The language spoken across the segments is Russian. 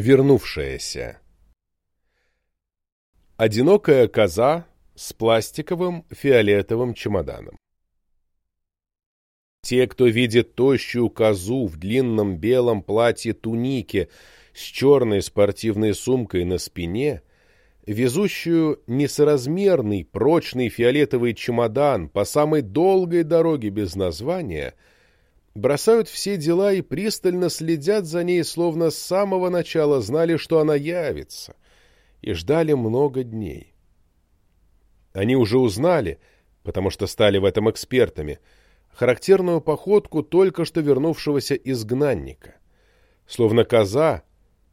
Вернувшаяся. Одинокая коза с пластиковым фиолетовым чемоданом. Те, кто видит тощую козу в длинном белом платье-тунике с черной спортивной сумкой на спине, везущую несоразмерный прочный фиолетовый чемодан по самой долгой дороге без названия — бросают все дела и пристально следят за ней, словно с самого начала знали, что она явится, и ждали много дней. Они уже узнали, потому что стали в этом экспертами, характерную походку только что вернувшегося изгнанника. Словно коза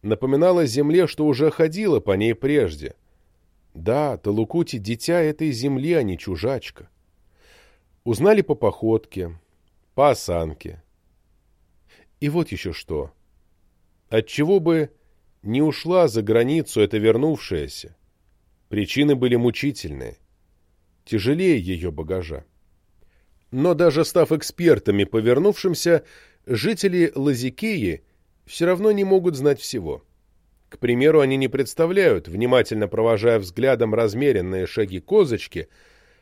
напоминала земле, что уже ходила по ней прежде. Да, Талукути — дитя этой земли, а не чужачка. Узнали по походке, по осанке. И вот еще что. Отчего бы не ушла за границу эта вернувшаяся? Причины были мучительные. Тяжелее ее багажа. Но даже став экспертами по вернувшимся, жители Лазикеи все равно не могут знать всего. К примеру, они не представляют, внимательно провожая взглядом размеренные шаги козочки,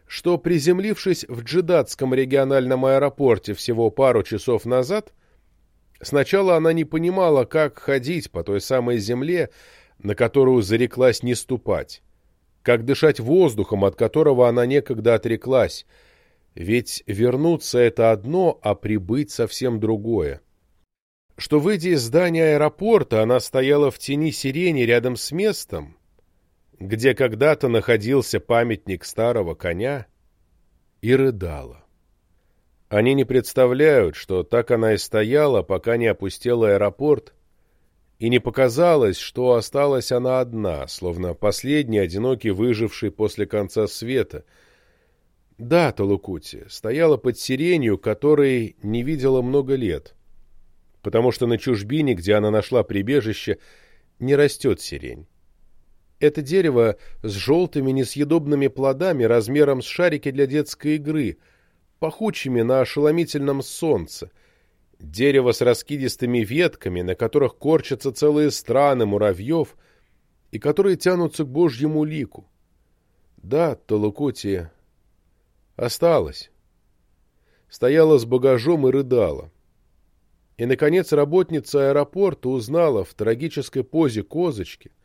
что, приземлившись в джедатском региональном аэропорте всего пару часов назад, сначала она не понимала, как ходить по той самой земле, на которую зареклась не ступать, как дышать воздухом, от которого она некогда отреклась, ведь вернуться — это одно, а прибыть — совсем другое. Что, выйдя из здания аэропорта, она стояла в тени сирени рядом с местом, где когда-то находился памятник старого коня, и рыдала. Они не представляют, что так она и стояла, пока не опустела аэропорт, и не показалось, что осталась она одна, словно последний одинокий выживший после конца света. Да, Талукути стояла под сиренью, которой не видела много лет, потому что на чужбине, где она нашла прибежище, не растет сирень. Это дерево с желтыми несъедобными плодами размером с шарики для детской игры, пахучими на ошеломительном солнце. Дерево с раскидистыми ветками, на которых корчатся целые страны муравьев и которые тянутся к божьему лику. Да, Толукотия осталась. Стояла с багажом и рыдала. И, наконец, работница аэропорта узнала в трагической позе козочки —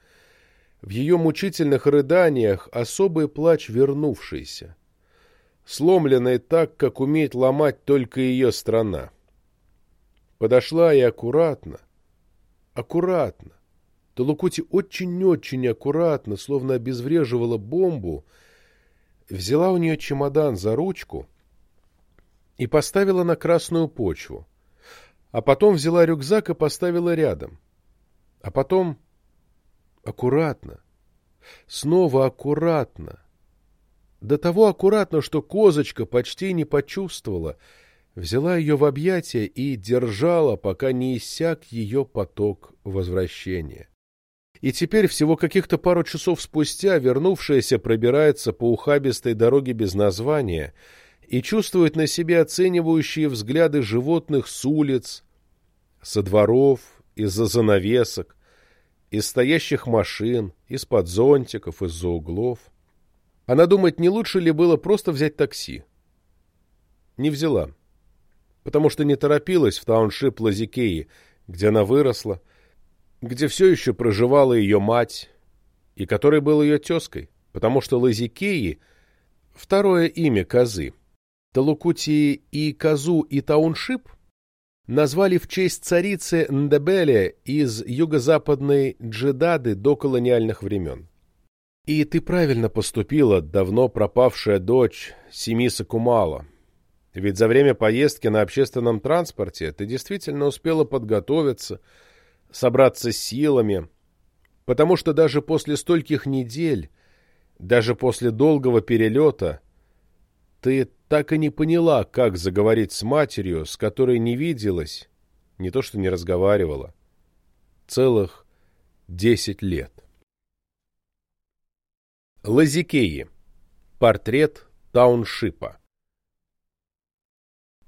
в ее мучительных рыданиях особый плач вернувшийся, сломленный так, как умеет ломать только ее страна. Подошла и аккуратно, аккуратно, Толукути очень-очень аккуратно, словно обезвреживала бомбу, взяла у нее чемодан за ручку и поставила на красную почву, а потом взяла рюкзак и поставила рядом, а потом Аккуратно. Снова аккуратно. До того аккуратно, что козочка почти не почувствовала, взяла ее в объятия и держала, пока не иссяк ее поток возвращения. И теперь, всего каких-то пару часов спустя, вернувшаяся пробирается по ухабистой дороге без названия и чувствует на себе оценивающие взгляды животных с улиц, со дворов, из-за занавесок, из стоящих машин, из-под зонтиков, из-за углов. Она думает, не лучше ли было просто взять такси. Не взяла, потому что не торопилась в тауншип Лазикеи, где она выросла, где все еще проживала ее мать, и который был ее тезкой, потому что Лазикеи — второе имя козы. Талукути и козу и тауншип — назвали в честь царицы Ндебеле из юго-западной Джедады до колониальных времен. И ты правильно поступила, давно пропавшая дочь Семиса Кумала. Ведь за время поездки на общественном транспорте ты действительно успела подготовиться, собраться силами, потому что даже после стольких недель, даже после долгого перелета, ты так и не поняла, как заговорить с матерью, с которой не виделась, не то что не разговаривала, целых десять лет. Лазикеи. Портрет тауншипа.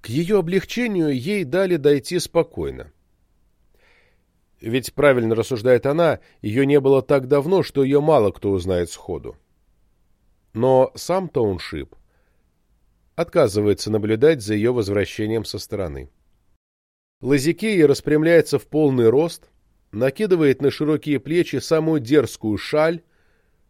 К ее облегчению ей дали дойти спокойно. Ведь, правильно рассуждает она, ее не было так давно, что ее мало кто узнает сходу. Но сам Тауншип отказывается наблюдать за ее возвращением со стороны. Лазикея распрямляется в полный рост, накидывает на широкие плечи самую дерзкую шаль,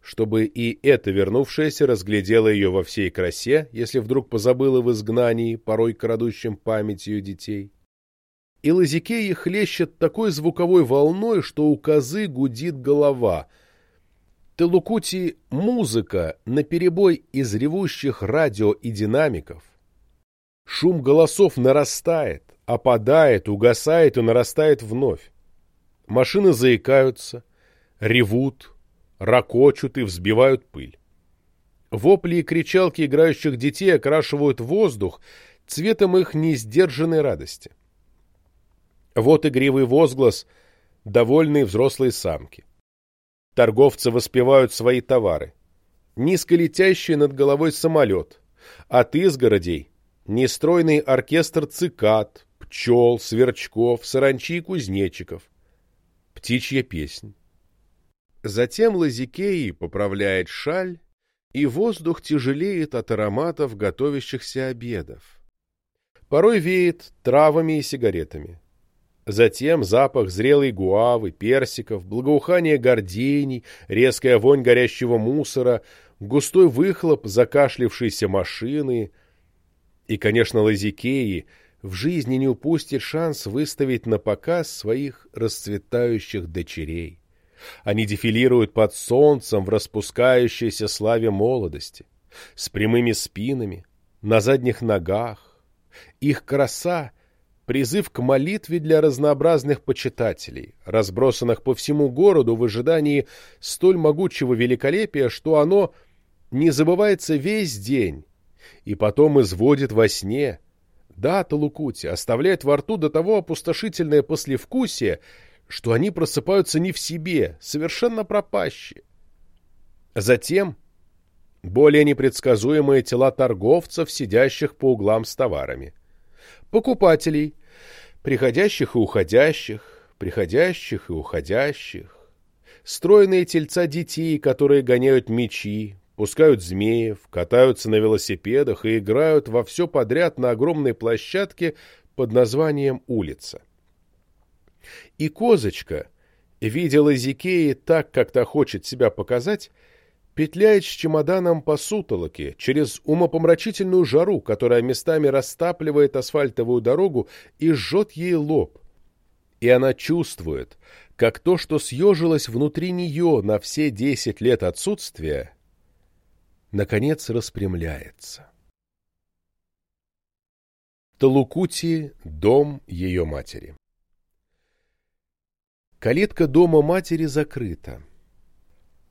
чтобы и эта вернувшаяся разглядела ее во всей красе, если вдруг позабыла в изгнании, порой крадущем память у детей. И Лазикея хлещет такой звуковой волной, что у козы гудит голова. Телукути — музыка наперебой из ревущих радио и динамиков. Шум голосов нарастает, опадает, угасает и нарастает вновь. Машины заикаются, ревут, ракочут и взбивают пыль. Вопли и кричалки играющих детей окрашивают воздух цветом их несдержанной радости. Вот игривый возглас довольной взрослой самки. Торговцы воспевают свои товары. Низко летящий над головой самолет. От изгородей нестройный оркестр цикад, пчел, сверчков, саранчи и кузнечиков. Птичья песнь. Затем Лазикеи поправляет шаль, и воздух тяжелеет от ароматов готовящихся обедов. Порой веет травами и сигаретами. Затем запах зрелой гуавы, персиков, благоухание гордений, резкая вонь горящего мусора, густой выхлоп закашлившейся машины. И, конечно, Лазикеи в жизни не упустит шанс выставить на показ своих расцветающих дочерей. Они дефилируют под солнцем в распускающейся славе молодости, с прямыми спинами, на задних ногах. Их краса — призыв к молитве для разнообразных почитателей, разбросанных по всему городу в ожидании столь могучего великолепия, что оно не забывается весь день и потом изводит во сне. Да, Талукути оставляет во рту до того опустошительное послевкусие, что они просыпаются не в себе, совершенно пропащие. Затем более непредсказуемые тела торговцев, сидящих по углам с товарами. Покупателей, приходящих и уходящих, приходящих и уходящих. Стройные тельца детей, которые гоняют мечи, пускают змеев, катаются на велосипедах и играют во все подряд на огромной площадке под названием «Улица». И козочка, видела Зикеи так, как та хочет себя показать, петляет с чемоданом по сутолоке через умопомрачительную жару, которая местами растапливает асфальтовую дорогу и жжет ей лоб. И она чувствует, как то, что съежилось внутри нее на все десять лет отсутствия, наконец распрямляется. Талукути — дом ее матери. Калитка дома матери закрыта.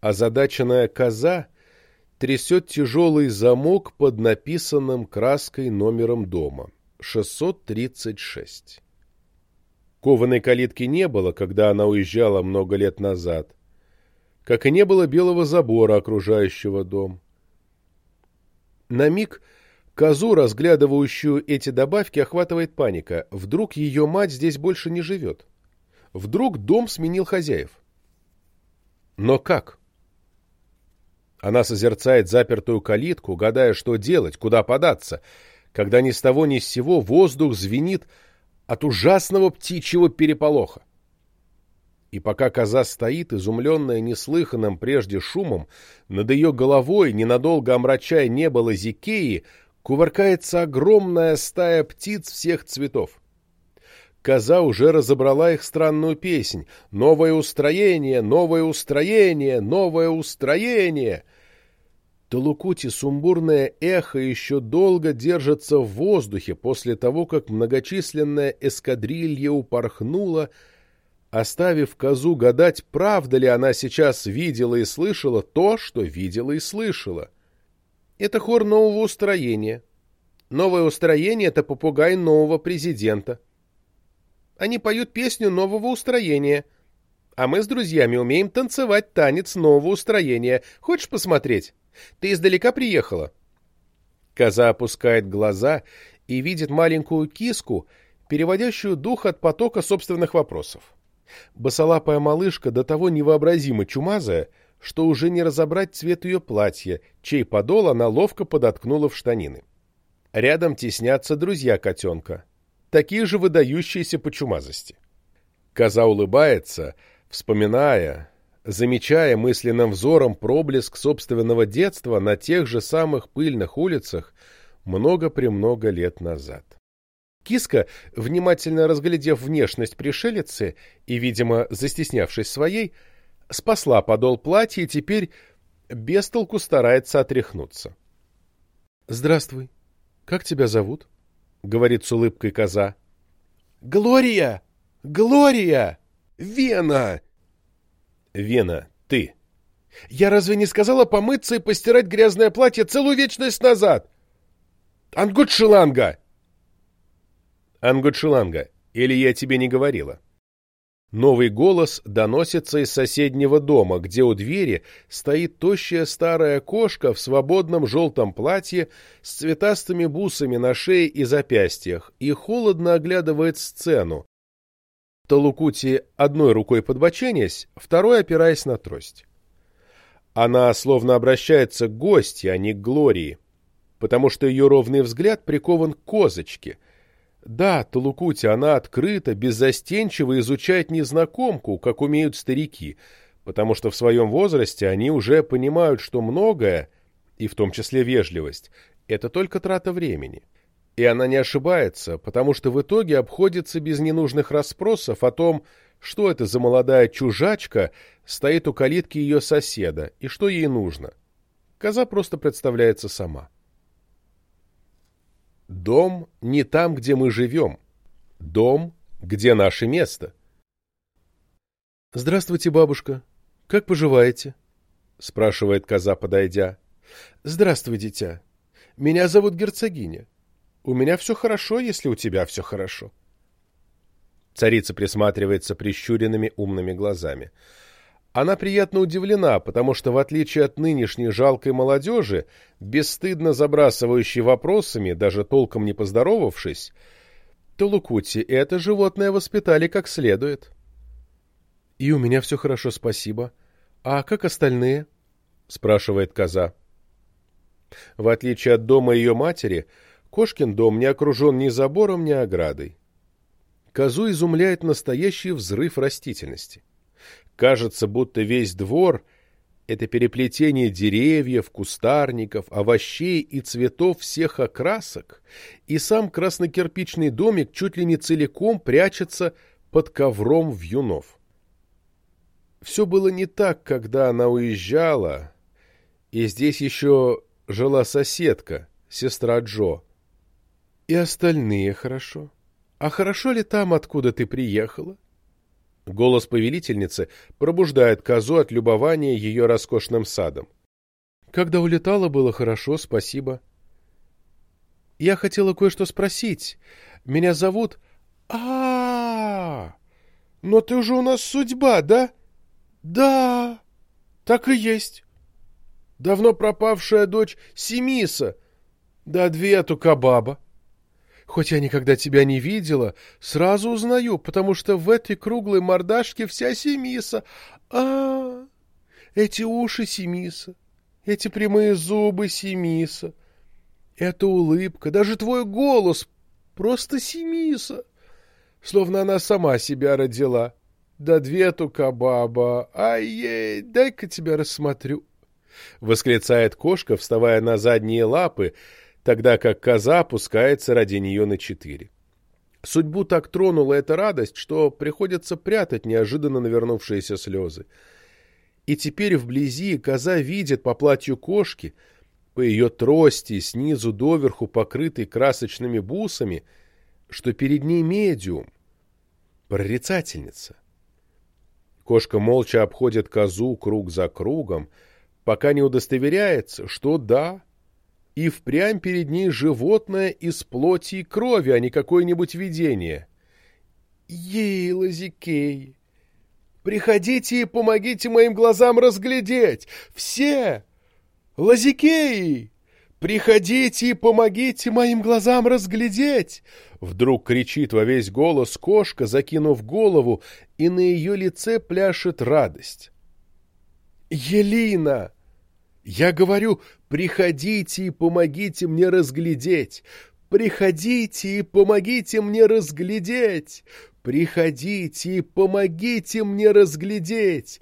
Озадаченная коза трясет тяжелый замок под написанным краской номером дома — 636. Кованой калитки не было, когда она уезжала много лет назад, как и не было белого забора, окружающего дом. На миг козу, разглядывающую эти добавки, охватывает паника. Вдруг ее мать здесь больше не живет. Вдруг дом сменил хозяев. Но как? Она созерцает запертую калитку, гадая, что делать, куда податься, когда ни с того ни с сего воздух звенит от ужасного птичьего переполоха. И пока коза стоит, изумленная неслыханным прежде шумом, над ее головой, ненадолго омрачая небо Лазикеи, кувыркается огромная стая птиц всех цветов. Коза уже разобрала их странную песнь. «Новое устроение! Новое устроение! Новое устроение!» Талукути сумбурное эхо еще долго держится в воздухе после того, как многочисленная эскадрилья упорхнула, оставив козу гадать, правда ли она сейчас видела и слышала то, что видела и слышала. Это хор нового устроения. Новое устроение — это попугай нового президента. Они поют песню нового устроения. А мы с друзьями умеем танцевать танец нового устроения. Хочешь посмотреть? Ты издалека приехала?» Коза опускает глаза и видит маленькую киску, переводящую дух от потока собственных вопросов. Босолапая малышка до того невообразимо чумазая, что уже не разобрать цвет ее платья, чей подол она ловко подоткнула в штанины. Рядом теснятся друзья котенка, такие же выдающиеся по чумазости. Коза улыбается, вспоминая, замечая мысленным взором проблеск собственного детства на тех же самых пыльных улицах много-премного лет назад. Киска, внимательно разглядев внешность пришелицы и, видимо, застеснявшись своей, спасла подол платья и теперь без толку старается отряхнуться. — Здравствуй. Как тебя зовут? — говорит с улыбкой коза. — Глория! Глория! Вена! Вена, ты. Я разве не сказала помыться и постирать грязное платье целую вечность назад? Ангутшиланга! Ангутшиланга, или я тебе не говорила? Новый голос доносится из соседнего дома, где у двери стоит тощая старая кошка в свободном желтом платье с цветастыми бусами на шее и запястьях и холодно оглядывает сцену, Талукути одной рукой подбоченясь, второй опираясь на трость. Она словно обращается к гости, а не к Глории, потому что ее ровный взгляд прикован к козочке. Да, Талукути, она открыто, беззастенчиво изучает незнакомку, как умеют старики, потому что в своем возрасте они уже понимают, что многое, и в том числе вежливость, это только трата времени. И она не ошибается, потому что в итоге обходится без ненужных расспросов о том, что это за молодая чужачка стоит у калитки ее соседа и что ей нужно. Коза просто представляется сама. Дом не там, где мы живем. Дом, где наше место. «Здравствуйте, бабушка. Как поживаете?» — спрашивает коза, подойдя. «Здравствуй, дитя. Меня зовут герцогиня. У меня все хорошо, если у тебя все хорошо. Царица присматривается прищуренными умными глазами. Она приятно удивлена, потому что, в отличие от нынешней жалкой молодежи, бесстыдно забрасывающей вопросами, даже толком не поздоровавшись, то Лукути это животное воспитали как следует. — И у меня все хорошо, спасибо. А как остальные? — спрашивает коза. В отличие от дома ее матери, Кошкин дом не окружен ни забором, ни оградой. Козу изумляет настоящий взрыв растительности. Кажется, будто весь двор — это переплетение деревьев, кустарников, овощей и цветов всех окрасок, и сам краснокирпичный домик чуть ли не целиком прячется под ковром вьюнов. Все было не так, когда она уезжала, и здесь еще жила соседка, сестра Джо. И остальные хорошо. А хорошо ли там, откуда ты приехала? Голос повелительницы пробуждает козу от любования ее роскошным садом. Когда улетала, было хорошо, спасибо. Я хотела кое-что спросить. Меня зовут... а, -а, -а Но ты же у нас судьба, да? Да, так и есть. Давно пропавшая дочь Семиса. Да Адвету Кабаба. Хоть я никогда тебя не видела, сразу узнаю, потому что в этой круглой мордашке вся Семиса. А, -а, -а эти уши Семиса, эти прямые зубы Семиса, эта улыбка, даже твой голос просто Семиса, словно она сама себя родила. Да две тука баба, ай-ей, дай-ка тебя рассмотрю. Восклицает кошка, вставая на задние лапы, тогда как коза опускается ради нее на четыре. Судьбу так тронула эта радость, что приходится прятать неожиданно навернувшиеся слезы. И теперь вблизи коза видит по платью кошки, по ее трости, снизу доверху покрытой красочными бусами, что перед ней медиум, прорицательница. Кошка молча обходит козу круг за кругом, пока не удостоверяется, что да, и впрямь перед ней животное из плоти и крови, а не какое-нибудь видение. Ей, Лазикей, приходите и помогите моим глазам разглядеть! Все! Лазикеи! Приходите и помогите моим глазам разглядеть!» Вдруг кричит во весь голос кошка, закинув голову, и на ее лице пляшет радость. «Елина!» Я говорю, приходите и помогите мне разглядеть. Приходите и помогите мне разглядеть. Приходите и помогите мне разглядеть.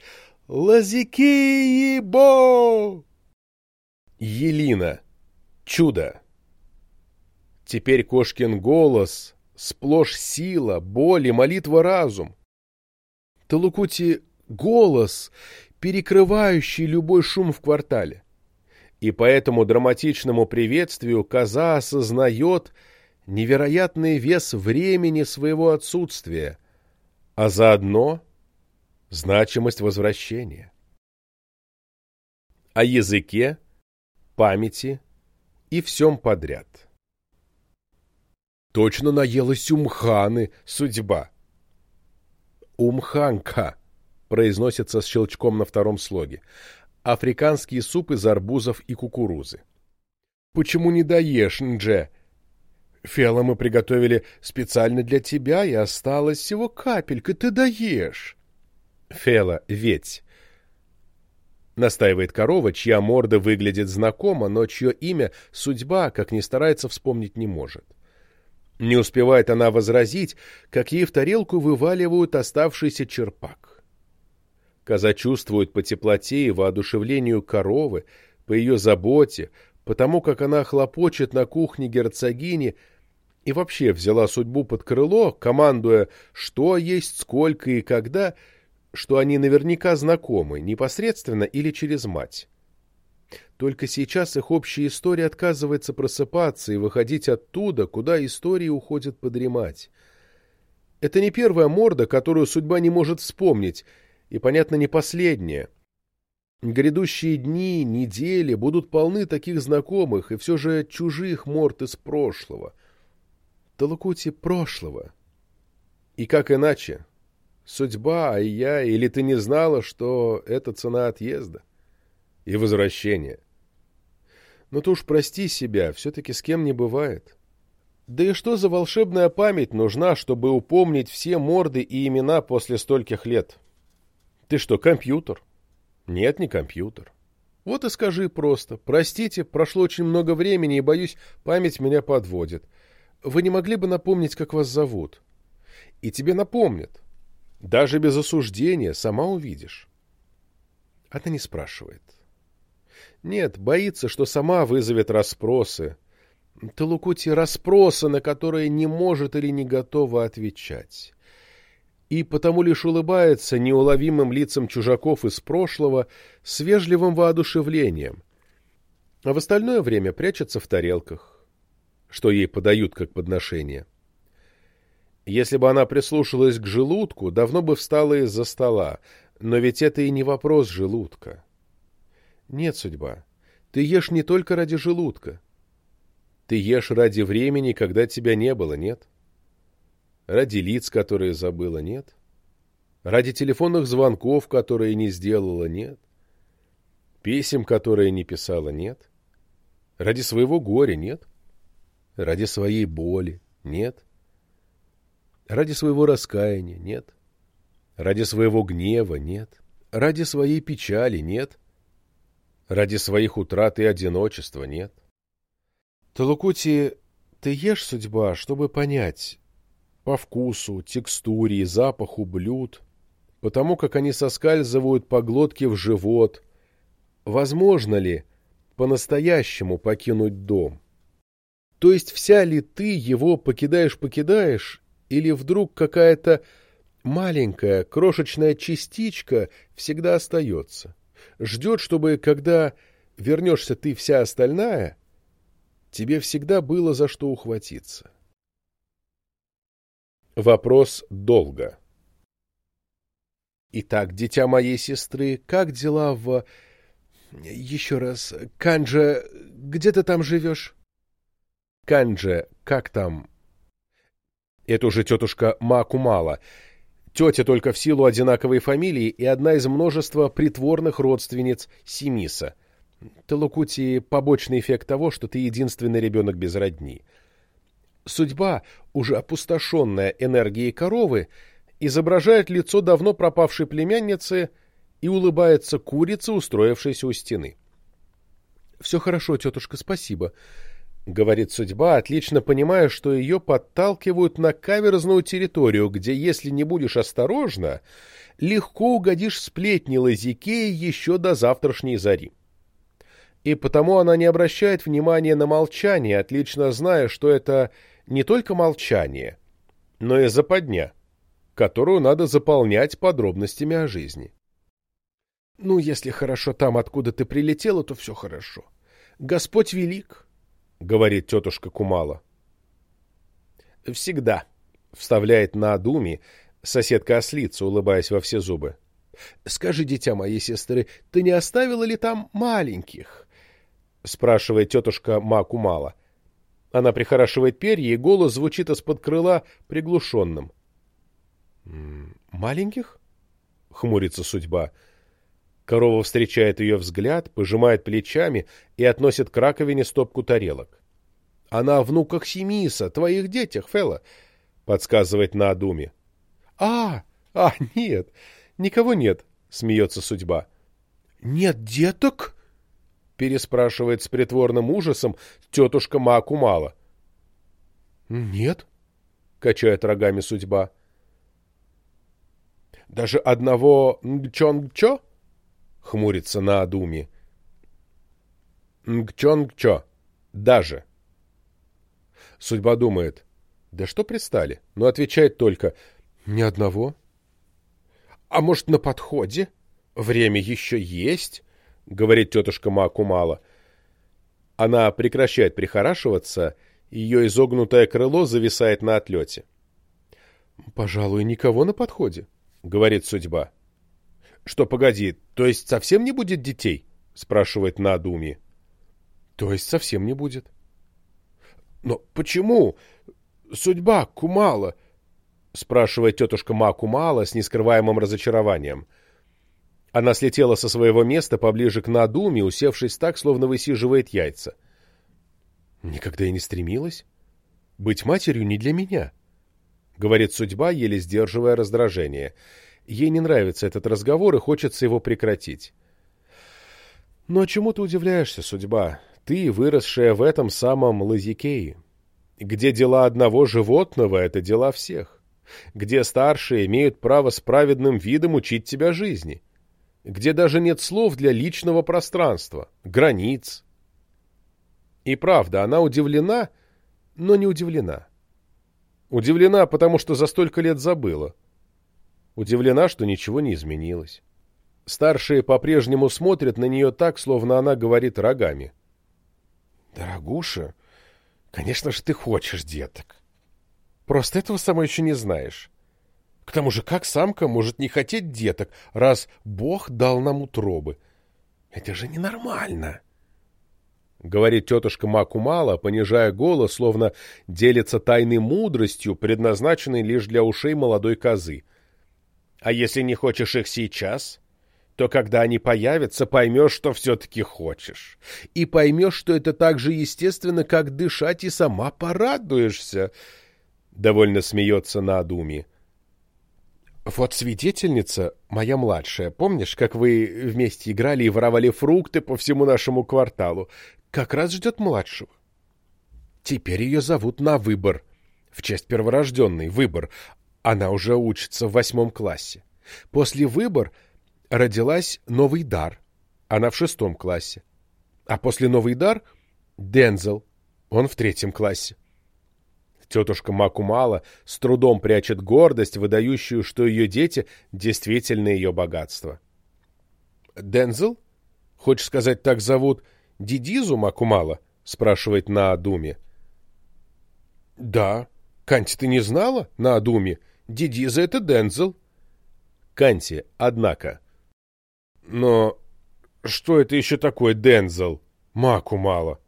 Лазики и бо! Елина. Чудо. Теперь Кошкин голос, сплошь сила, боль и молитва разум. Талукути — голос, перекрывающий любой шум в квартале. И по этому драматичному приветствию коза осознает невероятный вес времени своего отсутствия, а заодно значимость возвращения. О языке, памяти и всем подряд. Точно наелась умханы судьба. Умханка произносится с щелчком на втором слоге. Африканский суп из арбузов и кукурузы. «Почему не доешь, Нже?» «Фела мы приготовили специально для тебя, и осталось всего капелька, ты доешь». «Фела, ведь...» Настаивает корова, чья морда выглядит знакомо, но чье имя судьба, как ни старается, вспомнить не может. Не успевает она возразить, как ей в тарелку вываливают оставшийся черпак. Коза чувствует по теплоте и воодушевлению коровы, по ее заботе, по тому, как она хлопочет на кухне герцогини и вообще взяла судьбу под крыло, командуя, что есть, сколько и когда, что они наверняка знакомы, непосредственно или через мать. Только сейчас их общая история отказывается просыпаться и выходить оттуда, куда история уходит подремать. Это не первая морда, которую судьба не может вспомнить, и, понятно, не последнее. Грядущие дни, недели будут полны таких знакомых и все же чужих морд из прошлого. Талукути прошлого. И как иначе? Судьба, а я, или ты не знала, что это цена отъезда и возвращения? Ну ты уж прости себя, все-таки с кем не бывает. Да и что за волшебная память нужна, чтобы упомнить все морды и имена после стольких лет? — ты что, компьютер? Нет, не компьютер. Вот и скажи просто. Простите, прошло очень много времени, и, боюсь, память меня подводит. Вы не могли бы напомнить, как вас зовут? И тебе напомнят. Даже без осуждения, сама увидишь. Она не спрашивает. Нет, боится, что сама вызовет расспросы. Талукути расспросы, на которые не может или не готова отвечать и потому лишь улыбается неуловимым лицам чужаков из прошлого с вежливым воодушевлением, а в остальное время прячется в тарелках, что ей подают как подношение. Если бы она прислушалась к желудку, давно бы встала из-за стола, но ведь это и не вопрос желудка. Нет, судьба, ты ешь не только ради желудка. Ты ешь ради времени, когда тебя не было, нет? — Ради лиц, которые забыла, нет. Ради телефонных звонков, которые не сделала, нет. Писем, которые не писала, нет. Ради своего горя, нет. Ради своей боли, нет. Ради своего раскаяния, нет. Ради своего гнева, нет. Ради своей печали, нет. Ради своих утрат и одиночества, нет. Талукути, ты ешь, судьба, чтобы понять, по вкусу, текстуре и запаху блюд, потому как они соскальзывают по глотке в живот. Возможно ли по-настоящему покинуть дом? То есть вся ли ты его покидаешь-покидаешь, или вдруг какая-то маленькая, крошечная частичка всегда остается, ждет, чтобы, когда вернешься ты вся остальная, тебе всегда было за что ухватиться? Вопрос долго. Итак, дитя моей сестры, как дела в... Еще раз, Канджа, где ты там живешь? Канджа, как там? Это уже тетушка Макумала. Тетя только в силу одинаковой фамилии и одна из множества притворных родственниц Симиса. Талукути — побочный эффект того, что ты единственный ребенок без родни. Судьба, уже опустошенная энергией коровы, изображает лицо давно пропавшей племянницы и улыбается курице, устроившейся у стены. — Все хорошо, тетушка, спасибо, — говорит судьба, отлично понимая, что ее подталкивают на каверзную территорию, где, если не будешь осторожна, легко угодишь сплетни Лазикея еще до завтрашней зари. И потому она не обращает внимания на молчание, отлично зная, что это не только молчание, но и западня, которую надо заполнять подробностями о жизни. Ну, если хорошо там, откуда ты прилетела, то все хорошо. Господь велик, — говорит тетушка Кумала. «Всегда», — вставляет на Адуми соседка-ослица, улыбаясь во все зубы. «Скажи, дитя моей сестры, ты не оставила ли там маленьких?» — спрашивает тетушка Макумала. Она прихорашивает перья, и голос звучит из-под крыла приглушенным. «Маленьких?» — хмурится судьба. Корова встречает ее взгляд, пожимает плечами и относит к раковине стопку тарелок. — Она о внуках Семиса, твоих детях, Фела, — подсказывает на Адуме. — А, а, нет, никого нет, — смеется судьба. — Нет деток? — переспрашивает с притворным ужасом тетушка Маакумала. — Нет, — качает рогами судьба. — Даже одного Чонг-Чо? — хмурится на Адуми. Нгчонгчо. Даже. Судьба думает. Да что пристали? Но отвечает только. Ни одного. А может, на подходе? Время еще есть? Говорит тетушка Макумала. Она прекращает прихорашиваться, ее изогнутое крыло зависает на отлете. «Пожалуй, никого на подходе», — говорит судьба. Что, погоди, то есть совсем не будет детей? Спрашивает Надуми. То есть совсем не будет. Но почему? Судьба Кумала? Спрашивает тетушка Ма Кумала с нескрываемым разочарованием. Она слетела со своего места поближе к Надуме, усевшись так, словно высиживает яйца. Никогда и не стремилась. Быть матерью не для меня, — говорит судьба, еле сдерживая раздражение. — Ей не нравится этот разговор и хочется его прекратить. Но чему ты удивляешься, судьба? Ты, выросшая в этом самом Лазикее. Где дела одного животного — это дела всех. Где старшие имеют право с праведным видом учить тебя жизни. Где даже нет слов для личного пространства, границ. И правда, она удивлена, но не удивлена. Удивлена, потому что за столько лет забыла. Удивлена, что ничего не изменилось. Старшие по-прежнему смотрят на нее так, словно она говорит рогами. «Дорогуша, конечно же ты хочешь деток. Просто этого сама еще не знаешь. К тому же, как самка может не хотеть деток, раз Бог дал нам утробы? Это же ненормально!» Говорит тетушка Макумала, понижая голос, словно делится тайной мудростью, предназначенной лишь для ушей молодой козы. А если не хочешь их сейчас, то когда они появятся, поймешь, что все-таки хочешь. И поймешь, что это так же естественно, как дышать, и сама порадуешься. Довольно смеется на Адуми. Вот свидетельница, моя младшая, помнишь, как вы вместе играли и воровали фрукты по всему нашему кварталу? Как раз ждет младшего. Теперь ее зовут на выбор. В честь перворожденной выбор, она уже учится в восьмом классе. После выбор родилась новый дар. Она в шестом классе. А после новый дар — Дензел. Он в третьем классе. Тетушка Макумала с трудом прячет гордость, выдающую, что ее дети действительно ее богатство. «Дензел? Хочешь сказать, так зовут Дидизу Макумала?» — спрашивает на Адуме. «Да. Канти, ты не знала? На Адуме. Дидиза — это Дензел. Канти, однако. Но что это еще такое Дензел? Маку мало.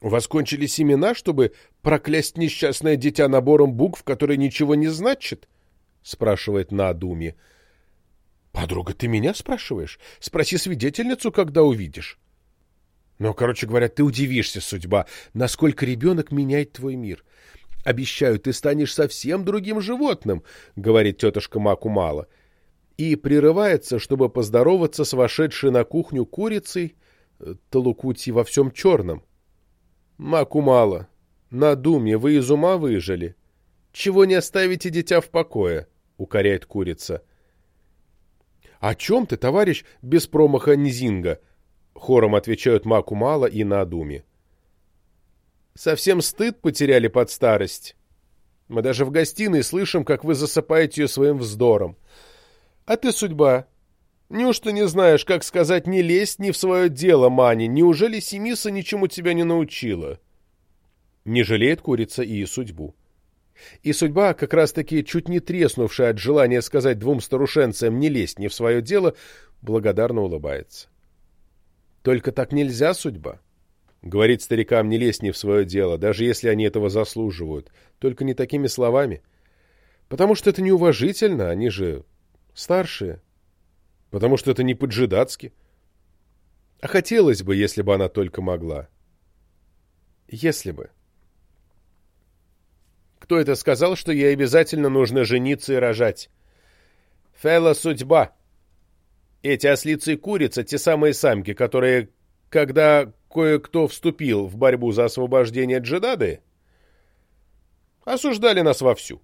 У вас кончились имена, чтобы проклясть несчастное дитя набором букв, которые ничего не значат? Спрашивает на Адуме. Подруга, ты меня спрашиваешь? Спроси свидетельницу, когда увидишь. Ну, короче говоря, ты удивишься, судьба, насколько ребенок меняет твой мир. Обещаю, ты станешь совсем другим животным, говорит тетушка Макумала. И прерывается, чтобы поздороваться с вошедшей на кухню курицей, э, Талукути во всем черном. Макумала, на думе вы из ума выжили. Чего не оставите дитя в покое? укоряет курица. «О чем ты, товарищ, без промаха Низинга?» Хором отвечают Маку Мало и Надуми. «Совсем стыд потеряли под старость. Мы даже в гостиной слышим, как вы засыпаете ее своим вздором. А ты судьба. Неужто не знаешь, как сказать «не лезь ни в свое дело, Мани»? Неужели Семиса ничему тебя не научила?» Не жалеет курица и судьбу. И судьба, как раз-таки чуть не треснувшая от желания сказать двум старушенцам «не лезь не в свое дело», благодарно улыбается. «Только так нельзя, судьба», — говорит старикам «не лезь не в свое дело», даже если они этого заслуживают, только не такими словами. Потому что это неуважительно, они же старшие. Потому что это не по-джедатски. А хотелось бы, если бы она только могла. Если бы. Кто это сказал, что ей обязательно нужно жениться и рожать? Фэла судьба. Эти ослицы и курица — те самые самки, которые, когда кое-кто вступил в борьбу за освобождение Джедады, осуждали нас вовсю.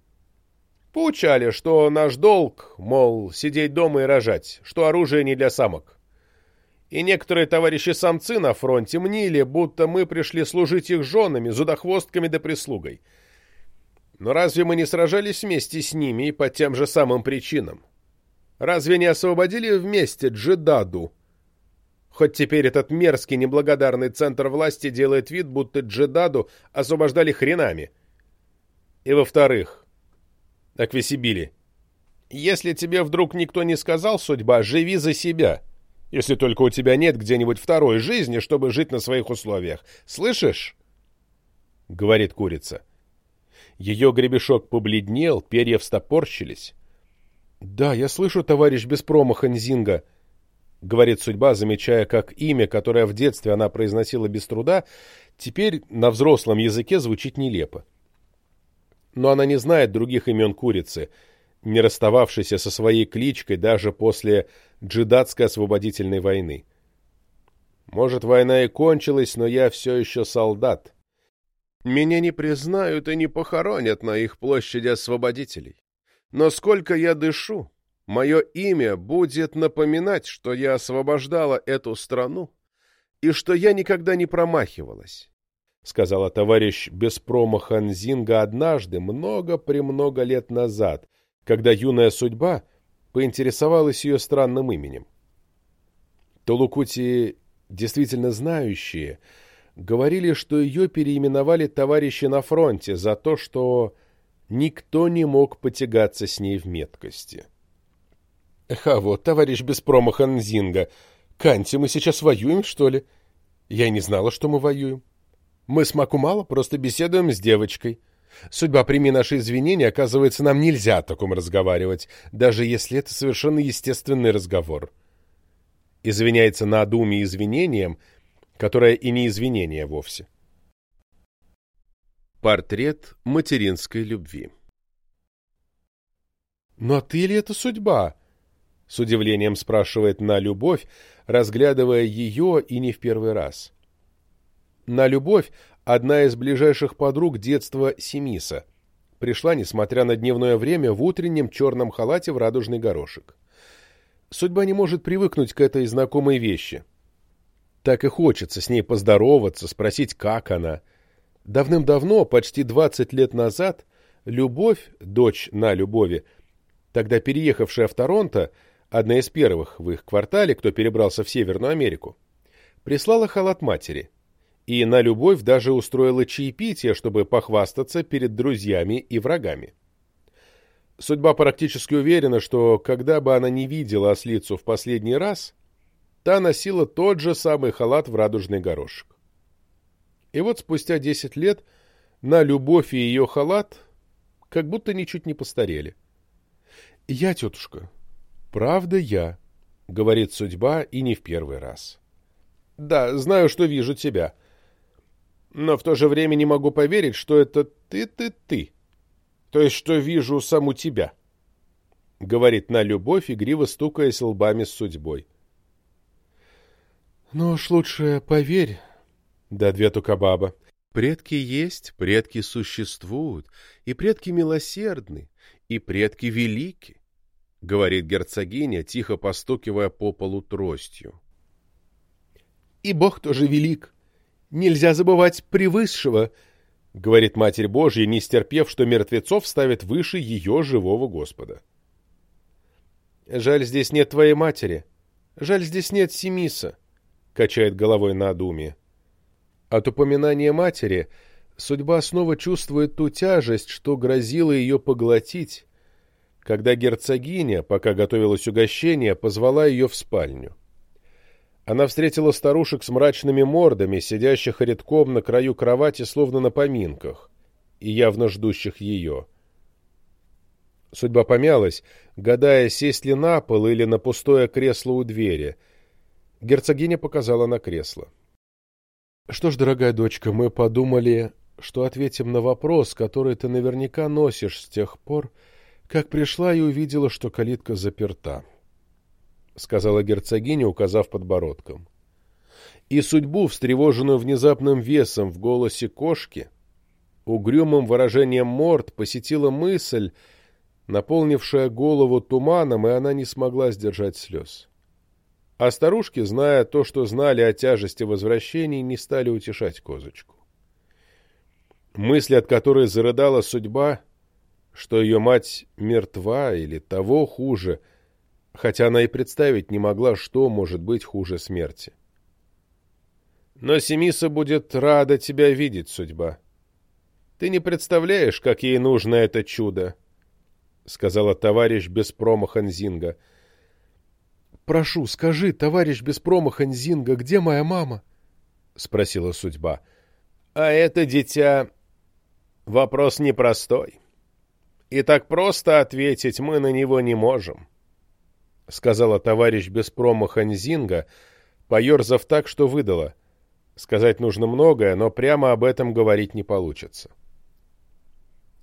Поучали, что наш долг, мол, сидеть дома и рожать, что оружие не для самок. И некоторые товарищи-самцы на фронте мнили, будто мы пришли служить их женами, зудохвостками да прислугой — но разве мы не сражались вместе с ними и по тем же самым причинам? Разве не освободили вместе Джедаду? Хоть теперь этот мерзкий неблагодарный центр власти делает вид, будто Джедаду освобождали хренами. И во-вторых, Аквисибили, если тебе вдруг никто не сказал судьба, живи за себя, если только у тебя нет где-нибудь второй жизни, чтобы жить на своих условиях. Слышишь? — говорит курица. — ее гребешок побледнел, перья встопорщились. — Да, я слышу, товарищ без промаха Нзинга, — говорит судьба, замечая, как имя, которое в детстве она произносила без труда, теперь на взрослом языке звучит нелепо. Но она не знает других имен курицы, не расстававшейся со своей кличкой даже после джедатской освободительной войны. Может, война и кончилась, но я все еще солдат. Меня не признают и не похоронят на их площади освободителей. Но сколько я дышу, мое имя будет напоминать, что я освобождала эту страну и что я никогда не промахивалась, — сказала товарищ без промаха Нзинга однажды, много-премного лет назад, когда юная судьба поинтересовалась ее странным именем. Толукути, действительно знающие, — говорили, что ее переименовали товарищи на фронте за то, что никто не мог потягаться с ней в меткости. Эх, а вот, товарищ без промаха Нзинга, Канти, мы сейчас воюем, что ли? Я не знала, что мы воюем. Мы с Макумало просто беседуем с девочкой. Судьба, прими наши извинения, оказывается, нам нельзя о таком разговаривать, даже если это совершенно естественный разговор. Извиняется на думе извинением — которое и не извинение вовсе. Портрет материнской любви «Но ты ли это судьба?» — с удивлением спрашивает на любовь, разглядывая ее и не в первый раз. На любовь — одна из ближайших подруг детства Семиса. Пришла, несмотря на дневное время, в утреннем черном халате в радужный горошек. Судьба не может привыкнуть к этой знакомой вещи — так и хочется с ней поздороваться, спросить, как она. Давным-давно, почти двадцать лет назад, Любовь, дочь на Любови, тогда переехавшая в Торонто, одна из первых в их квартале, кто перебрался в Северную Америку, прислала халат матери. И на Любовь даже устроила чаепитие, чтобы похвастаться перед друзьями и врагами. Судьба практически уверена, что когда бы она не видела ослицу в последний раз, Та носила тот же самый халат в радужный горошек. И вот спустя десять лет на Любовь и ее халат как будто ничуть не постарели. — Я, тетушка, «Правда я», — говорит судьба и не в первый раз. «Да, знаю, что вижу тебя. Но в то же время не могу поверить, что это ты-ты-ты. То есть, что вижу саму тебя», — говорит на любовь, игриво стукаясь лбами с судьбой. «Ну уж лучше поверь, да две Тукабаба. Предки есть, предки существуют, и предки милосердны, и предки велики говорит герцогиня, тихо постукивая по полу тростью. «И Бог тоже велик. Нельзя забывать превысшего», — говорит Матерь Божья, не стерпев, что мертвецов ставят выше ее живого Господа. «Жаль, здесь нет твоей матери. Жаль, здесь нет Семиса», — качает головой на Адуме. От упоминания матери судьба снова чувствует ту тяжесть, что грозила ее поглотить, когда герцогиня, пока готовилось угощение, позвала ее в спальню. Она встретила старушек с мрачными мордами, сидящих редком на краю кровати, словно на поминках, и явно ждущих ее. Судьба помялась, гадая, сесть ли на пол или на пустое кресло у двери. Герцогиня показала на кресло. — Что ж, дорогая дочка, мы подумали, что ответим на вопрос, который ты наверняка носишь с тех пор, как пришла и увидела, что калитка заперта, — сказала герцогиня, указав подбородком. И судьбу, встревоженную внезапным весом в голосе кошки, угрюмым выражением морд посетила мысль, наполнившая голову туманом, и она не смогла сдержать слез. А старушки, зная то, что знали о тяжести возвращений, не стали утешать козочку. Мысль, от которой зарыдала судьба, что ее мать мертва или того хуже, хотя она и представить не могла, что может быть хуже смерти. Но Семиса будет рада тебя видеть, судьба. Ты не представляешь, как ей нужно это чудо, — сказала товарищ без промаха Нзинга. — Прошу, скажи, товарищ без промаха Нзинга, где моя мама? — спросила судьба. — А это, дитя, вопрос непростой. — и так просто ответить мы на него не можем, — сказала товарищ без промаха Нзинга, поерзав так, что выдала. Сказать нужно многое, но прямо об этом говорить не получится.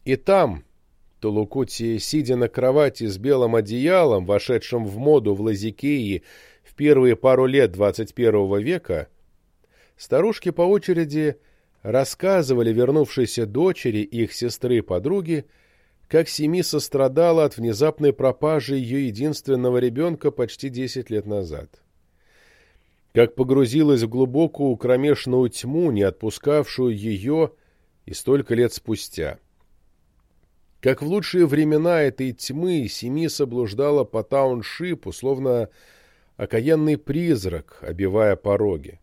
И там, Тулукути, сидя на кровати с белым одеялом, вошедшим в моду в Лазикеи в первые пару лет двадцать первого века, старушки по очереди рассказывали вернувшейся дочери их сестры-подруги как Семи сострадала от внезапной пропажи ее единственного ребенка почти десять лет назад. Как погрузилась в глубокую кромешную тьму, не отпускавшую ее и столько лет спустя. Как в лучшие времена этой тьмы Семи соблуждала по тауншипу, словно окаянный призрак, обивая пороги.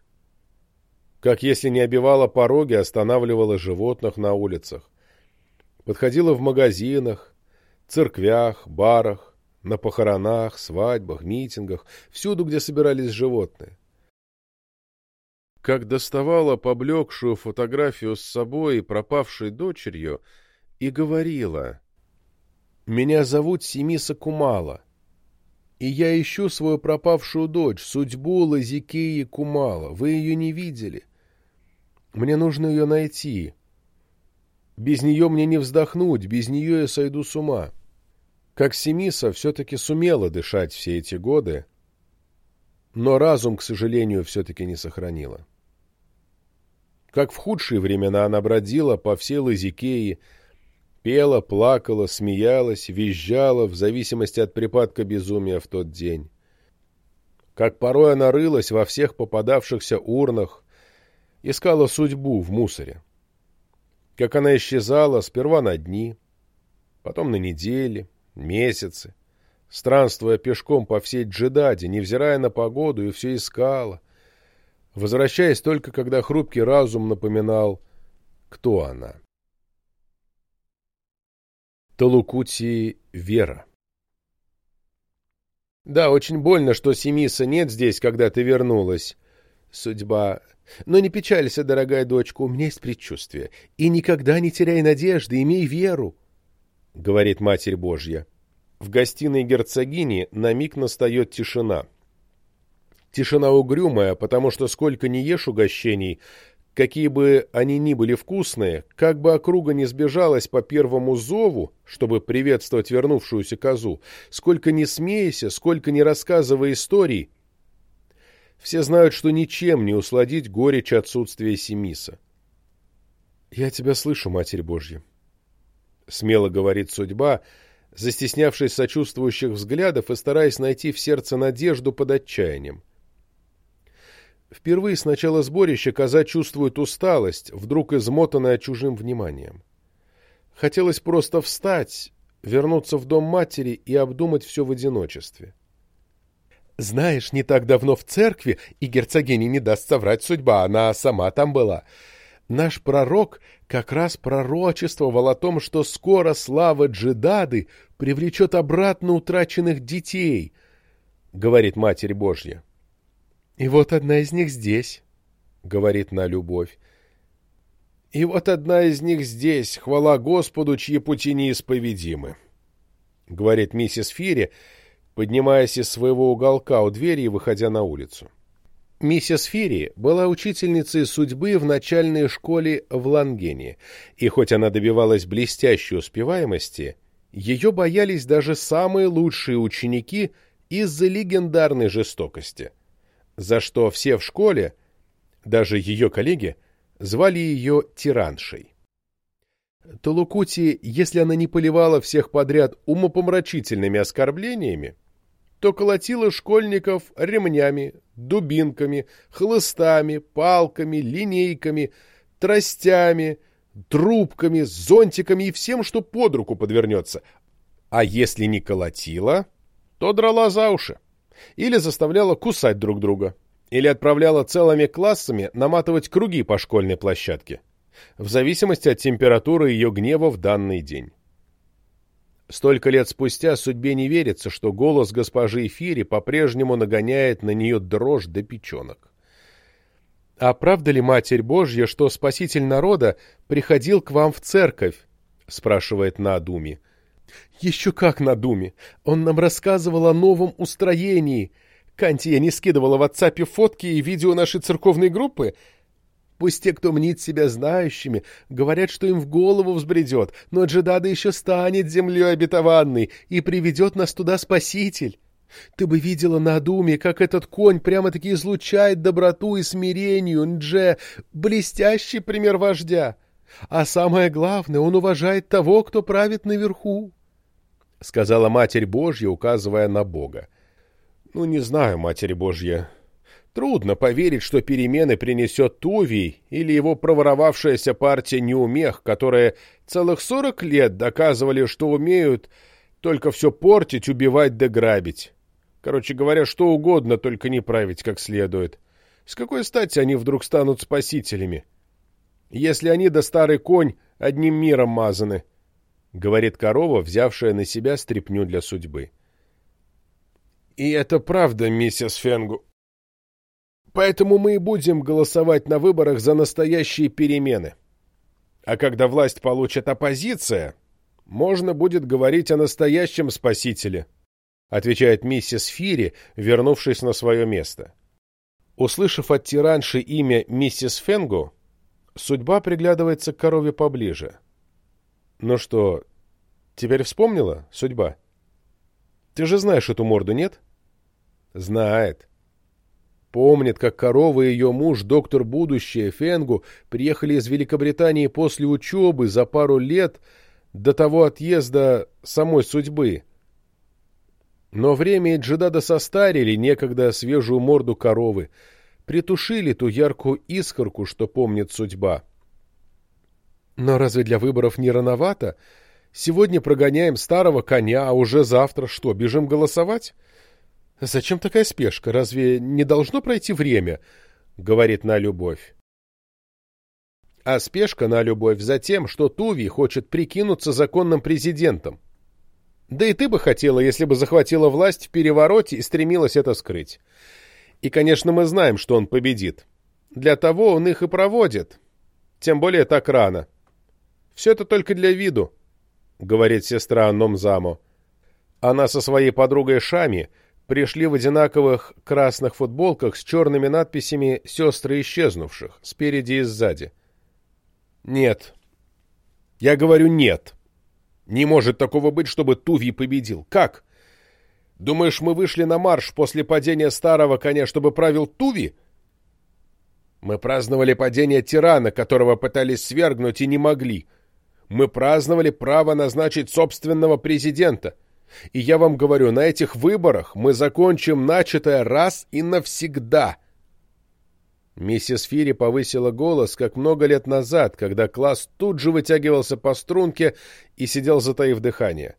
Как если не обивала пороги, останавливала животных на улицах подходила в магазинах, церквях, барах, на похоронах, свадьбах, митингах, всюду, где собирались животные. Как доставала поблекшую фотографию с собой и пропавшей дочерью и говорила «Меня зовут Семиса Кумала, и я ищу свою пропавшую дочь, судьбу Лазикеи Кумала. Вы ее не видели? Мне нужно ее найти. Без нее мне не вздохнуть, без нее я сойду с ума. Как Семиса все-таки сумела дышать все эти годы, но разум, к сожалению, все-таки не сохранила. Как в худшие времена она бродила по всей Лазикее, пела, плакала, смеялась, визжала в зависимости от припадка безумия в тот день. Как порой она рылась во всех попадавшихся урнах, искала судьбу в мусоре как она исчезала сперва на дни, потом на недели, месяцы, странствуя пешком по всей Джедаде, невзирая на погоду, и все искала, возвращаясь только, когда хрупкий разум напоминал, кто она. Талукути Вера Да, очень больно, что Семиса нет здесь, когда ты вернулась. Судьба но не печалься, дорогая дочка, у меня есть предчувствие. И никогда не теряй надежды, имей веру, — говорит Матерь Божья. В гостиной герцогини на миг настает тишина. Тишина угрюмая, потому что сколько ни ешь угощений, какие бы они ни были вкусные, как бы округа не сбежалась по первому зову, чтобы приветствовать вернувшуюся козу, сколько ни смейся, сколько ни рассказывая историй, все знают, что ничем не усладить горечь отсутствия Семиса. «Я тебя слышу, Матерь Божья», — смело говорит судьба, застеснявшись сочувствующих взглядов и стараясь найти в сердце надежду под отчаянием. Впервые с начала сборища коза чувствует усталость, вдруг измотанная чужим вниманием. Хотелось просто встать, вернуться в дом матери и обдумать все в одиночестве. Знаешь, не так давно в церкви, и герцогине не даст соврать судьба, она сама там была. Наш пророк как раз пророчествовал о том, что скоро слава Джедады привлечет обратно утраченных детей, — говорит Матерь Божья. И вот одна из них здесь, — говорит на любовь. И вот одна из них здесь, хвала Господу, чьи пути неисповедимы, — говорит миссис Фири, поднимаясь из своего уголка у двери и выходя на улицу. Миссис Фири была учительницей судьбы в начальной школе в Лангене, и хоть она добивалась блестящей успеваемости, ее боялись даже самые лучшие ученики из-за легендарной жестокости — за что все в школе, даже ее коллеги, звали ее тираншей. Толукути, если она не поливала всех подряд умопомрачительными оскорблениями, то колотила школьников ремнями, дубинками, хлыстами, палками, линейками, тростями, трубками, зонтиками и всем, что под руку подвернется. А если не колотила, то драла за уши или заставляла кусать друг друга, или отправляла целыми классами наматывать круги по школьной площадке, в зависимости от температуры ее гнева в данный день. Столько лет спустя судьбе не верится, что голос госпожи Эфири по-прежнему нагоняет на нее дрожь до печенок. «А правда ли, Матерь Божья, что Спаситель народа приходил к вам в церковь?» — спрашивает Надуми. Еще как на Думе. Он нам рассказывал о новом устроении. Кантия не скидывала в WhatsApp фотки и видео нашей церковной группы. Пусть те, кто мнит себя знающими, говорят, что им в голову взбредет, но Джедада еще станет землей обетованной и приведет нас туда Спаситель. Ты бы видела на Думе, как этот конь прямо-таки излучает доброту и смирению, Ndже, блестящий пример вождя. А самое главное, он уважает того, кто правит наверху. — сказала Матерь Божья, указывая на Бога. «Ну, не знаю, Матерь Божья. Трудно поверить, что перемены принесет Тувий или его проворовавшаяся партия неумех, которые целых сорок лет доказывали, что умеют только все портить, убивать да. Короче говоря, что угодно, только не править как следует. С какой стати они вдруг станут спасителями? Если они да старый конь одним миром мазаны —— говорит корова, взявшая на себя стряпню для судьбы. «И это правда, миссис Фенгу. Поэтому мы и будем голосовать на выборах за настоящие перемены. А когда власть получит оппозиция, можно будет говорить о настоящем спасителе», — отвечает миссис Фири, вернувшись на свое место. Услышав от тиранши имя миссис Фенгу, судьба приглядывается к корове поближе — ну что, теперь вспомнила судьба? Ты же знаешь эту морду, нет? Знает. Помнит, как корова и ее муж, доктор будущее, Фенгу, приехали из Великобритании после учебы за пару лет до того отъезда самой судьбы. Но время и Джедада состарили некогда свежую морду коровы, притушили ту яркую искорку, что помнит судьба. Но разве для выборов не рановато? Сегодня прогоняем старого коня, а уже завтра что, бежим голосовать? Зачем такая спешка? Разве не должно пройти время? Говорит на любовь. А спешка на любовь за тем, что Туви хочет прикинуться законным президентом. Да и ты бы хотела, если бы захватила власть в перевороте и стремилась это скрыть. И, конечно, мы знаем, что он победит. Для того он их и проводит. Тем более так рано. Все это только для виду, — говорит сестра Номзамо. Она со своей подругой Шами пришли в одинаковых красных футболках с черными надписями «Сестры исчезнувших» спереди и сзади. Нет. Я говорю нет. Не может такого быть, чтобы Туви победил. Как? Думаешь, мы вышли на марш после падения старого коня, чтобы правил Туви? Мы праздновали падение тирана, которого пытались свергнуть и не могли. Мы праздновали право назначить собственного президента. И я вам говорю, на этих выборах мы закончим начатое раз и навсегда. Миссис Фири повысила голос, как много лет назад, когда класс тут же вытягивался по струнке и сидел затаив дыхание.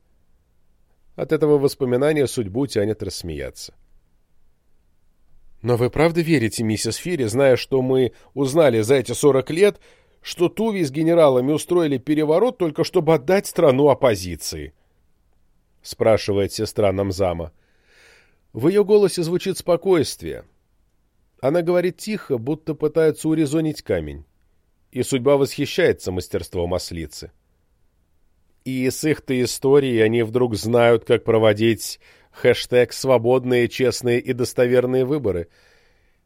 От этого воспоминания судьбу тянет рассмеяться. «Но вы правда верите, миссис Фири, зная, что мы узнали за эти сорок лет, что Туви с генералами устроили переворот только чтобы отдать страну оппозиции?» — спрашивает сестра Намзама. В ее голосе звучит спокойствие. Она говорит тихо, будто пытается урезонить камень. И судьба восхищается мастерством ослицы. И с их-то историей они вдруг знают, как проводить хэштег «свободные, честные и достоверные выборы».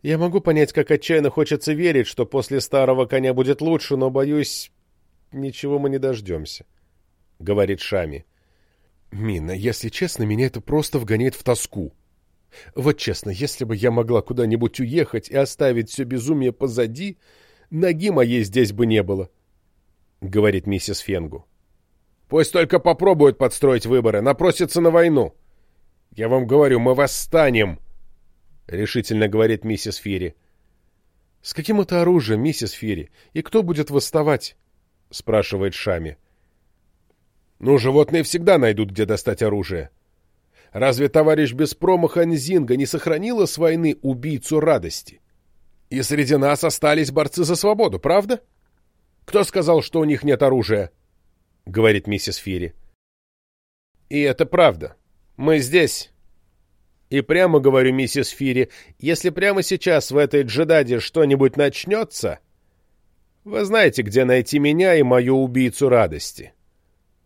Я могу понять, как отчаянно хочется верить, что после старого коня будет лучше, но, боюсь, ничего мы не дождемся, — говорит Шами. Мина, если честно, меня это просто вгоняет в тоску. Вот честно, если бы я могла куда-нибудь уехать и оставить все безумие позади, ноги моей здесь бы не было, — говорит миссис Фенгу. Пусть только попробуют подстроить выборы, напросятся на войну. Я вам говорю, мы восстанем, — решительно говорит миссис Фири. — С каким это оружием, миссис Фири? И кто будет восставать? — спрашивает Шами. — Ну, животные всегда найдут, где достать оружие. Разве товарищ без промаха Нзинга не сохранила с войны убийцу радости? И среди нас остались борцы за свободу, правда? Кто сказал, что у них нет оружия? — говорит миссис Фири. — И это правда. Мы здесь, и прямо говорю, миссис Фири, если прямо сейчас в этой джедаде что-нибудь начнется, вы знаете, где найти меня и мою убийцу радости.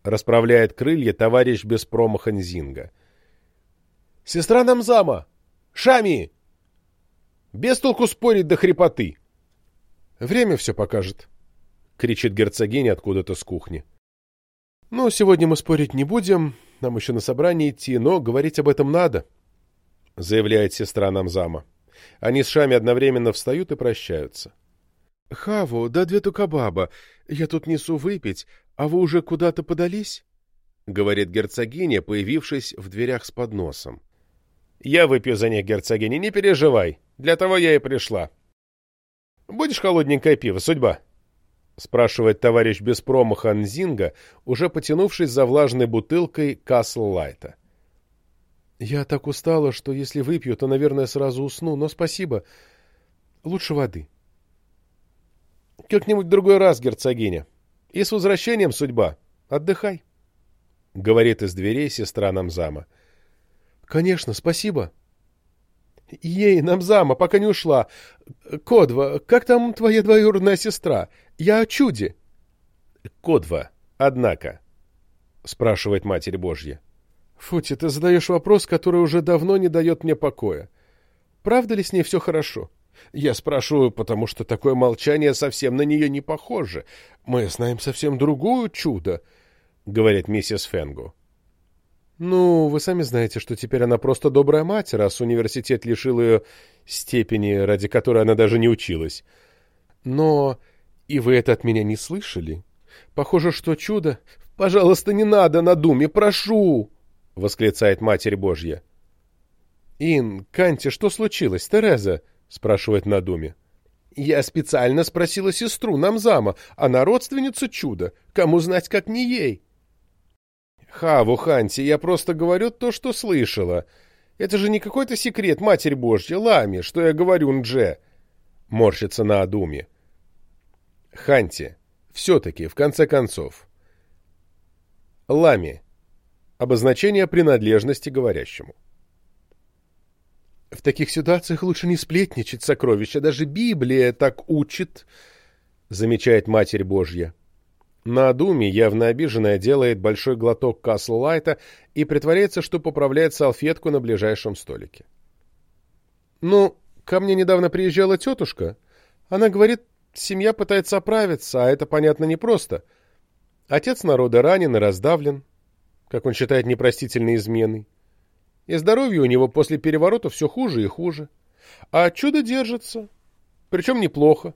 Расправляет крылья товарищ без промаха Нзинга. Сестра Намзама! Шами! Без толку спорить до хрипоты. Время все покажет, кричит герцогиня откуда-то с кухни. Ну, сегодня мы спорить не будем, нам еще на собрание идти, но говорить об этом надо. — заявляет сестра Намзама. Они с Шами одновременно встают и прощаются. — Хаву, да две кабаба. Я тут несу выпить, а вы уже куда-то подались? — говорит герцогиня, появившись в дверях с подносом. — Я выпью за них, герцогиня, не переживай. Для того я и пришла. — Будешь холодненькое пиво, судьба? — спрашивает товарищ без промаха Нзинга, уже потянувшись за влажной бутылкой Касл Лайта. Я так устала, что если выпью, то, наверное, сразу усну, но спасибо. Лучше воды. Как-нибудь в другой раз, герцогиня. И с возвращением судьба. Отдыхай. — говорит из дверей сестра Намзама. — Конечно, спасибо. — Ей, Намзама, пока не ушла. Кодва, как там твоя двоюродная сестра? Я о чуде. — Кодва, однако, — спрашивает Матерь Божья. — Фути, ты задаешь вопрос, который уже давно не дает мне покоя. Правда ли с ней все хорошо? Я спрашиваю, потому что такое молчание совсем на нее не похоже. Мы знаем совсем другую чудо, — говорит миссис Фенгу. Ну, вы сами знаете, что теперь она просто добрая мать, раз университет лишил ее степени, ради которой она даже не училась. Но и вы это от меня не слышали? Похоже, что чудо... Пожалуйста, не надо на думе, прошу! — восклицает Матерь Божья. «Ин, Канти, что случилось, Тереза?» — спрашивает Надуми. «Я специально спросила сестру Намзама, она родственница чуда. Кому знать, как не ей?» «Хаву, Ханти, я просто говорю то, что слышала. Это же не какой-то секрет, Матерь Божья, Лами, что я говорю Нже!» — морщится на Адуме. «Ханти, все-таки, в конце концов. Лами, Обозначение принадлежности говорящему. В таких ситуациях лучше не сплетничать, сокровища. Даже Библия так учит, замечает Матерь Божья. На Думе, явно обиженная, делает большой глоток Касл Лайта и притворяется, что поправляет салфетку на ближайшем столике. «Ну, ко мне недавно приезжала тетушка. Она говорит, семья пытается оправиться, а это, понятно, непросто. Отец народа ранен и раздавлен, как он считает непростительной изменой. И здоровье у него после переворота все хуже и хуже. А чудо держится, причем неплохо.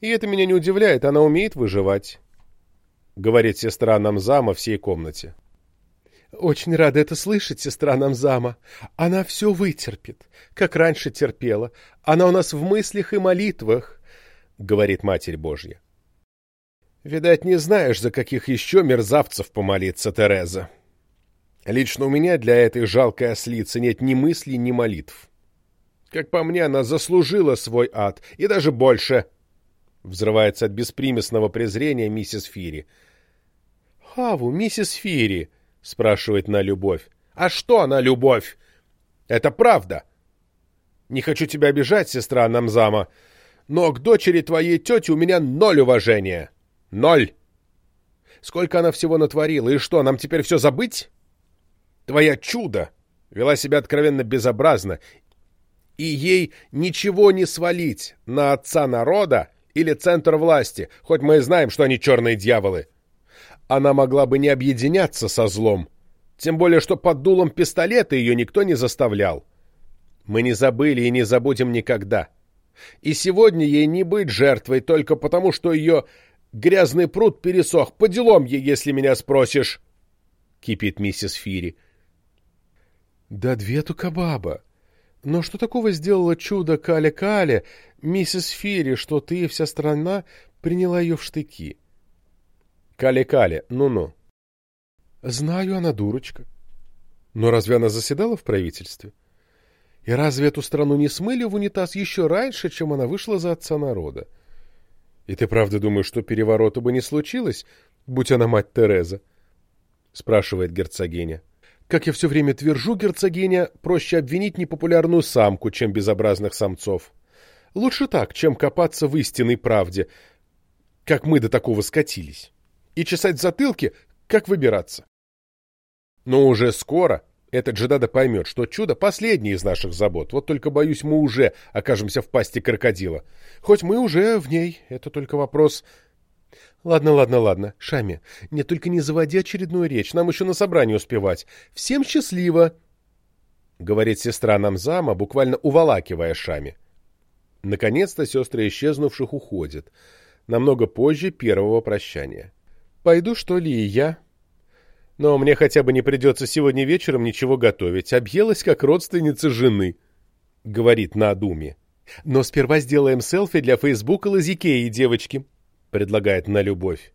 И это меня не удивляет, она умеет выживать, — говорит сестра Намзама всей комнате. «Очень рада это слышать, сестра Намзама. Она все вытерпит, как раньше терпела. Она у нас в мыслях и молитвах», — говорит Матерь Божья. «Видать, не знаешь, за каких еще мерзавцев помолиться, Тереза. Лично у меня для этой жалкой ослицы нет ни мыслей, ни молитв. Как по мне, она заслужила свой ад, и даже больше», — взрывается от беспримесного презрения миссис Фири. «Хаву, миссис Фири!» — спрашивает на любовь. «А что она любовь? Это правда. Не хочу тебя обижать, сестра Намзама, но к дочери твоей тети у меня ноль уважения. Ноль. Сколько она всего натворила, и что, нам теперь все забыть? Твоя чудо вела себя откровенно безобразно, и ей ничего не свалить на отца народа или центр власти, хоть мы и знаем, что они черные дьяволы она могла бы не объединяться со злом, тем более что под дулом пистолета ее никто не заставлял. Мы не забыли и не забудем никогда. И сегодня ей не быть жертвой только потому, что ее грязный пруд пересох. По делам ей, если меня спросишь, — кипит миссис Фири. — Да две кабаба. Но что такого сделало чудо Каля-Каля, миссис Фири, что ты и вся страна приняла ее в штыки? — Кали-кали, ну-ну. Знаю, она дурочка. Но разве она заседала в правительстве? И разве эту страну не смыли в унитаз еще раньше, чем она вышла за отца народа? И ты правда думаешь, что переворота бы не случилось, будь она мать Тереза? Спрашивает герцогиня. Как я все время твержу, герцогиня, проще обвинить непопулярную самку, чем безобразных самцов. Лучше так, чем копаться в истинной правде, как мы до такого скатились и чесать затылки, как выбираться. Но уже скоро этот Джедада поймет, что чудо — последнее из наших забот. Вот только, боюсь, мы уже окажемся в пасти крокодила. Хоть мы уже в ней, это только вопрос... Ладно, ладно, ладно, Шами, не только не заводи очередную речь, нам еще на собрание успевать. Всем счастливо! — говорит сестра Намзама, буквально уволакивая Шами. Наконец-то сестры исчезнувших уходят, намного позже первого прощания. Пойду, что ли, и я. Но мне хотя бы не придется сегодня вечером ничего готовить. Объелась, как родственница жены, — говорит на Думе. Но сперва сделаем селфи для Фейсбука Лазикеи, девочки, — предлагает на любовь.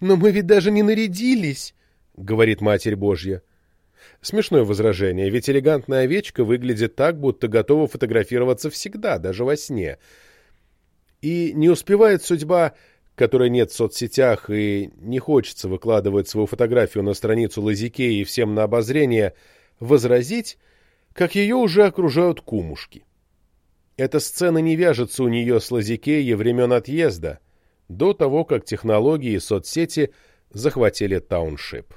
Но мы ведь даже не нарядились, — говорит Матерь Божья. Смешное возражение, ведь элегантная овечка выглядит так, будто готова фотографироваться всегда, даже во сне. И не успевает судьба которой нет в соцсетях и не хочется выкладывать свою фотографию на страницу Лазикеи и всем на обозрение, возразить, как ее уже окружают кумушки. Эта сцена не вяжется у нее с Лазикеей времен отъезда, до того, как технологии и соцсети захватили тауншип.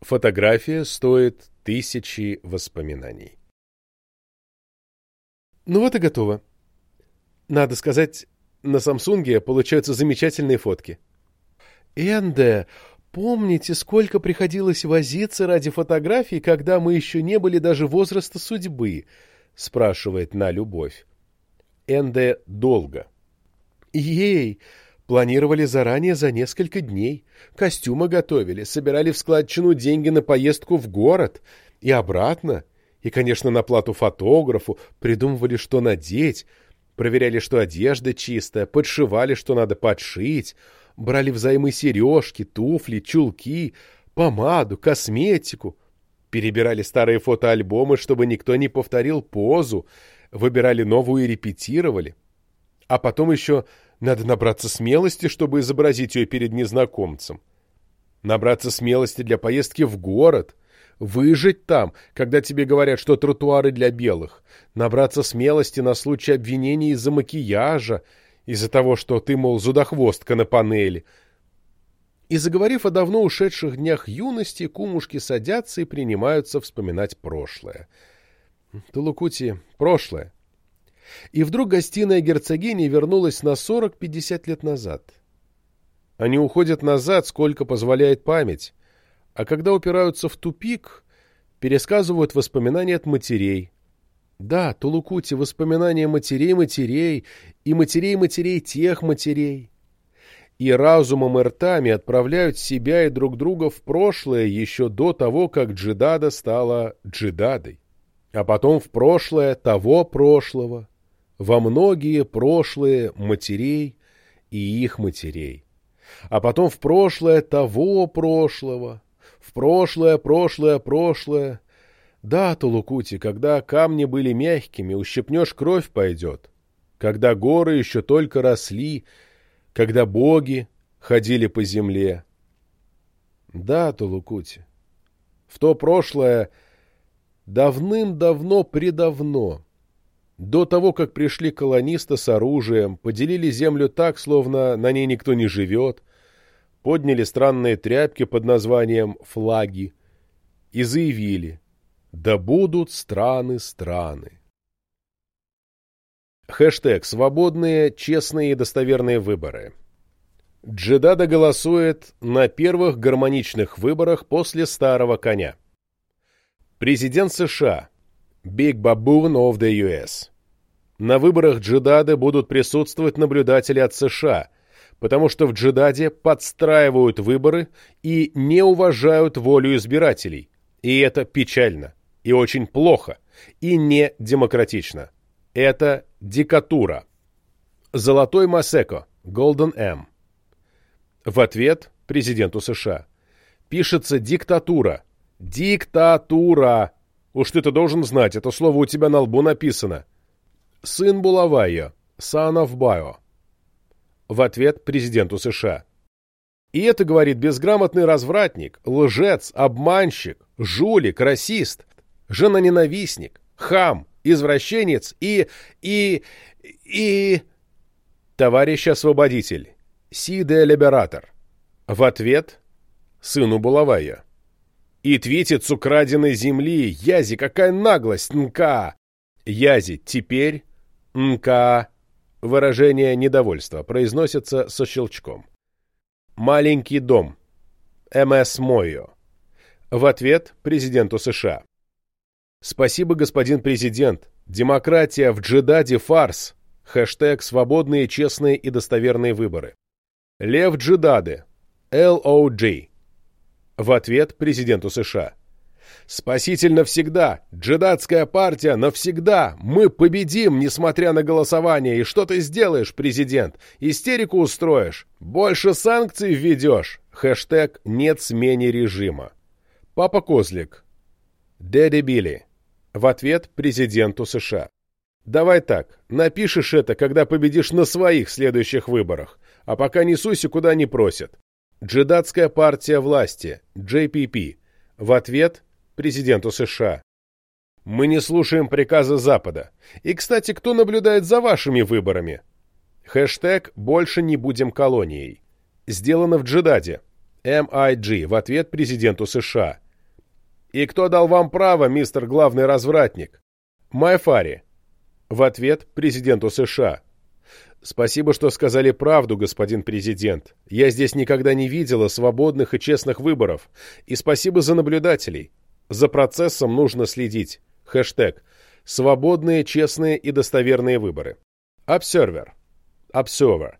Фотография стоит тысячи воспоминаний. Ну вот и готово. Надо сказать, на Самсунге получаются замечательные фотки. Энде, помните, сколько приходилось возиться ради фотографий, когда мы еще не были даже возраста судьбы? Спрашивает на любовь. Энде долго. Ей, планировали заранее за несколько дней. Костюмы готовили, собирали в складчину деньги на поездку в город и обратно. И, конечно, на плату фотографу, придумывали, что надеть, Проверяли, что одежда чистая, подшивали, что надо подшить, брали взаймы сережки, туфли, чулки, помаду, косметику, перебирали старые фотоальбомы, чтобы никто не повторил позу, выбирали новую и репетировали. А потом еще надо набраться смелости, чтобы изобразить ее перед незнакомцем. Набраться смелости для поездки в город — Выжить там, когда тебе говорят, что тротуары для белых. Набраться смелости на случай обвинений из-за макияжа из-за того, что ты, мол, зудохвостка на панели. И заговорив о давно ушедших днях юности, кумушки садятся и принимаются вспоминать прошлое. Тулукути — прошлое. И вдруг гостиная герцогини вернулась на 40-50 лет назад. Они уходят назад, сколько позволяет память, а когда упираются в тупик, пересказывают воспоминания от матерей. Да, Тулукути — воспоминания матерей-матерей и матерей-матерей тех матерей. И разумом и ртами отправляют себя и друг друга в прошлое еще до того, как Джидада стала Джидадой. А потом в прошлое того прошлого, во многие прошлые матерей и их матерей. А потом в прошлое того прошлого, в прошлое, прошлое, прошлое. Да, Тулукути, когда камни были мягкими, ущипнешь, кровь пойдет. Когда горы еще только росли, когда боги ходили по земле. Да, Тулукути, в то прошлое давным-давно предавно, до того, как пришли колонисты с оружием, поделили землю так, словно на ней никто не живет, подняли странные тряпки под названием «флаги» и заявили «Да будут страны-страны». Хэштег «Свободные, честные и достоверные выборы». Джедада голосует на первых гармоничных выборах после старого коня. Президент США Big Baboon of the US. На выборах Джедады будут присутствовать наблюдатели от США – потому что в Джедаде подстраивают выборы и не уважают волю избирателей. И это печально, и очень плохо, и не демократично. Это диктатура. Золотой Масеко, Golden M. В ответ президенту США. Пишется диктатура. Диктатура. Уж ты-то должен знать, это слово у тебя на лбу написано. Сын Булавайо, son of Bio в ответ президенту США. И это говорит безграмотный развратник, лжец, обманщик, жулик, расист, женоненавистник, хам, извращенец и... и... и... товарищ освободитель, Сиде Либератор. В ответ сыну Булавая. И твитит с украденной земли, Язи, какая наглость, НК! Язи, теперь НК Выражение недовольства произносится со щелчком. «Маленький дом». МС Мойо. В ответ президенту США. Спасибо, господин президент. Демократия в Джедаде фарс. Хэштег «Свободные, честные и достоверные выборы». Лев Джедаде. LOG. В ответ президенту США. Спаситель навсегда! Джедатская партия навсегда! Мы победим, несмотря на голосование! И что ты сделаешь, президент? Истерику устроишь? Больше санкций введешь? Хэштег «Нет смене режима». Папа Козлик. Дэдди Билли. В ответ президенту США. Давай так, напишешь это, когда победишь на своих следующих выборах, а пока не суйся, куда не просят. Джедатская партия власти, JPP. В ответ президенту США. Мы не слушаем приказа Запада. И, кстати, кто наблюдает за вашими выборами? Хэштег «Больше не будем колонией». Сделано в Джедаде. MIG в ответ президенту США. И кто дал вам право, мистер главный развратник? Майфари. В ответ президенту США. Спасибо, что сказали правду, господин президент. Я здесь никогда не видела свободных и честных выборов. И спасибо за наблюдателей. За процессом нужно следить. Хэштег. Свободные, честные и достоверные выборы. Observer. Observer.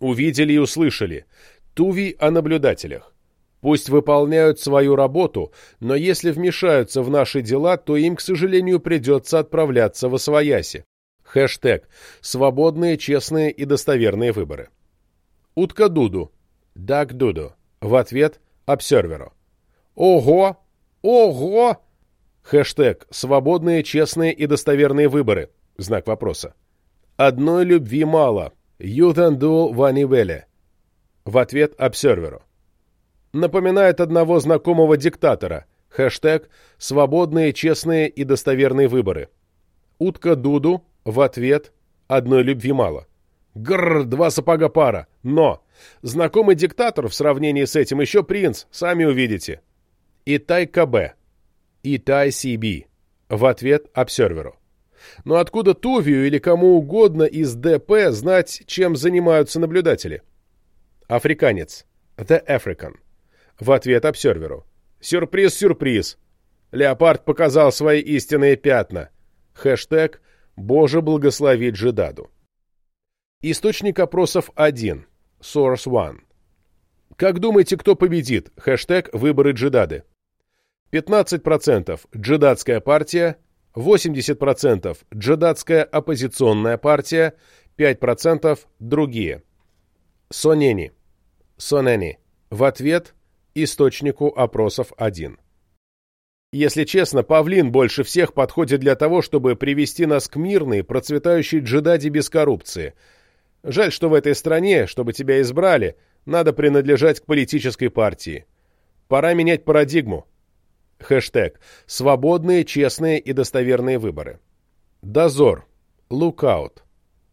Увидели и услышали. Туви о наблюдателях. Пусть выполняют свою работу, но если вмешаются в наши дела, то им, к сожалению, придется отправляться в Освояси. Хэштег. Свободные, честные и достоверные выборы. Утка Дуду. Даг Дуду. В ответ обсерверу. Ого! Ого! Хэштег «Свободные, честные и достоверные выборы». Знак вопроса. Одной любви мало. Юденду Ванивеле. В ответ обсерверу. Напоминает одного знакомого диктатора. Хэштег «Свободные, честные и достоверные выборы». Утка Дуду в ответ «Одной любви мало». Гррр, два сапога пара. Но! Знакомый диктатор в сравнении с этим еще принц, сами увидите. Итай КБ. Итай СБ. В ответ обсерверу. Но откуда Тувию или кому угодно из ДП знать, чем занимаются наблюдатели? Африканец. The African. В ответ обсерверу. Сюрприз-сюрприз. Леопард показал свои истинные пятна. Хэштег «Боже благослови Джедаду». Источник опросов 1. Source 1. Как думаете, кто победит? Хэштег «Выборы Джедады». 15% Джедадская партия, 80% Джедадская оппозиционная партия, 5% другие. Сонени. Сонени. В ответ источнику опросов 1. Если честно, павлин больше всех подходит для того, чтобы привести нас к мирной, процветающей джедаде без коррупции. Жаль, что в этой стране, чтобы тебя избрали, надо принадлежать к политической партии. Пора менять парадигму. Хэштег «Свободные, честные и достоверные выборы». Дозор. Лукаут.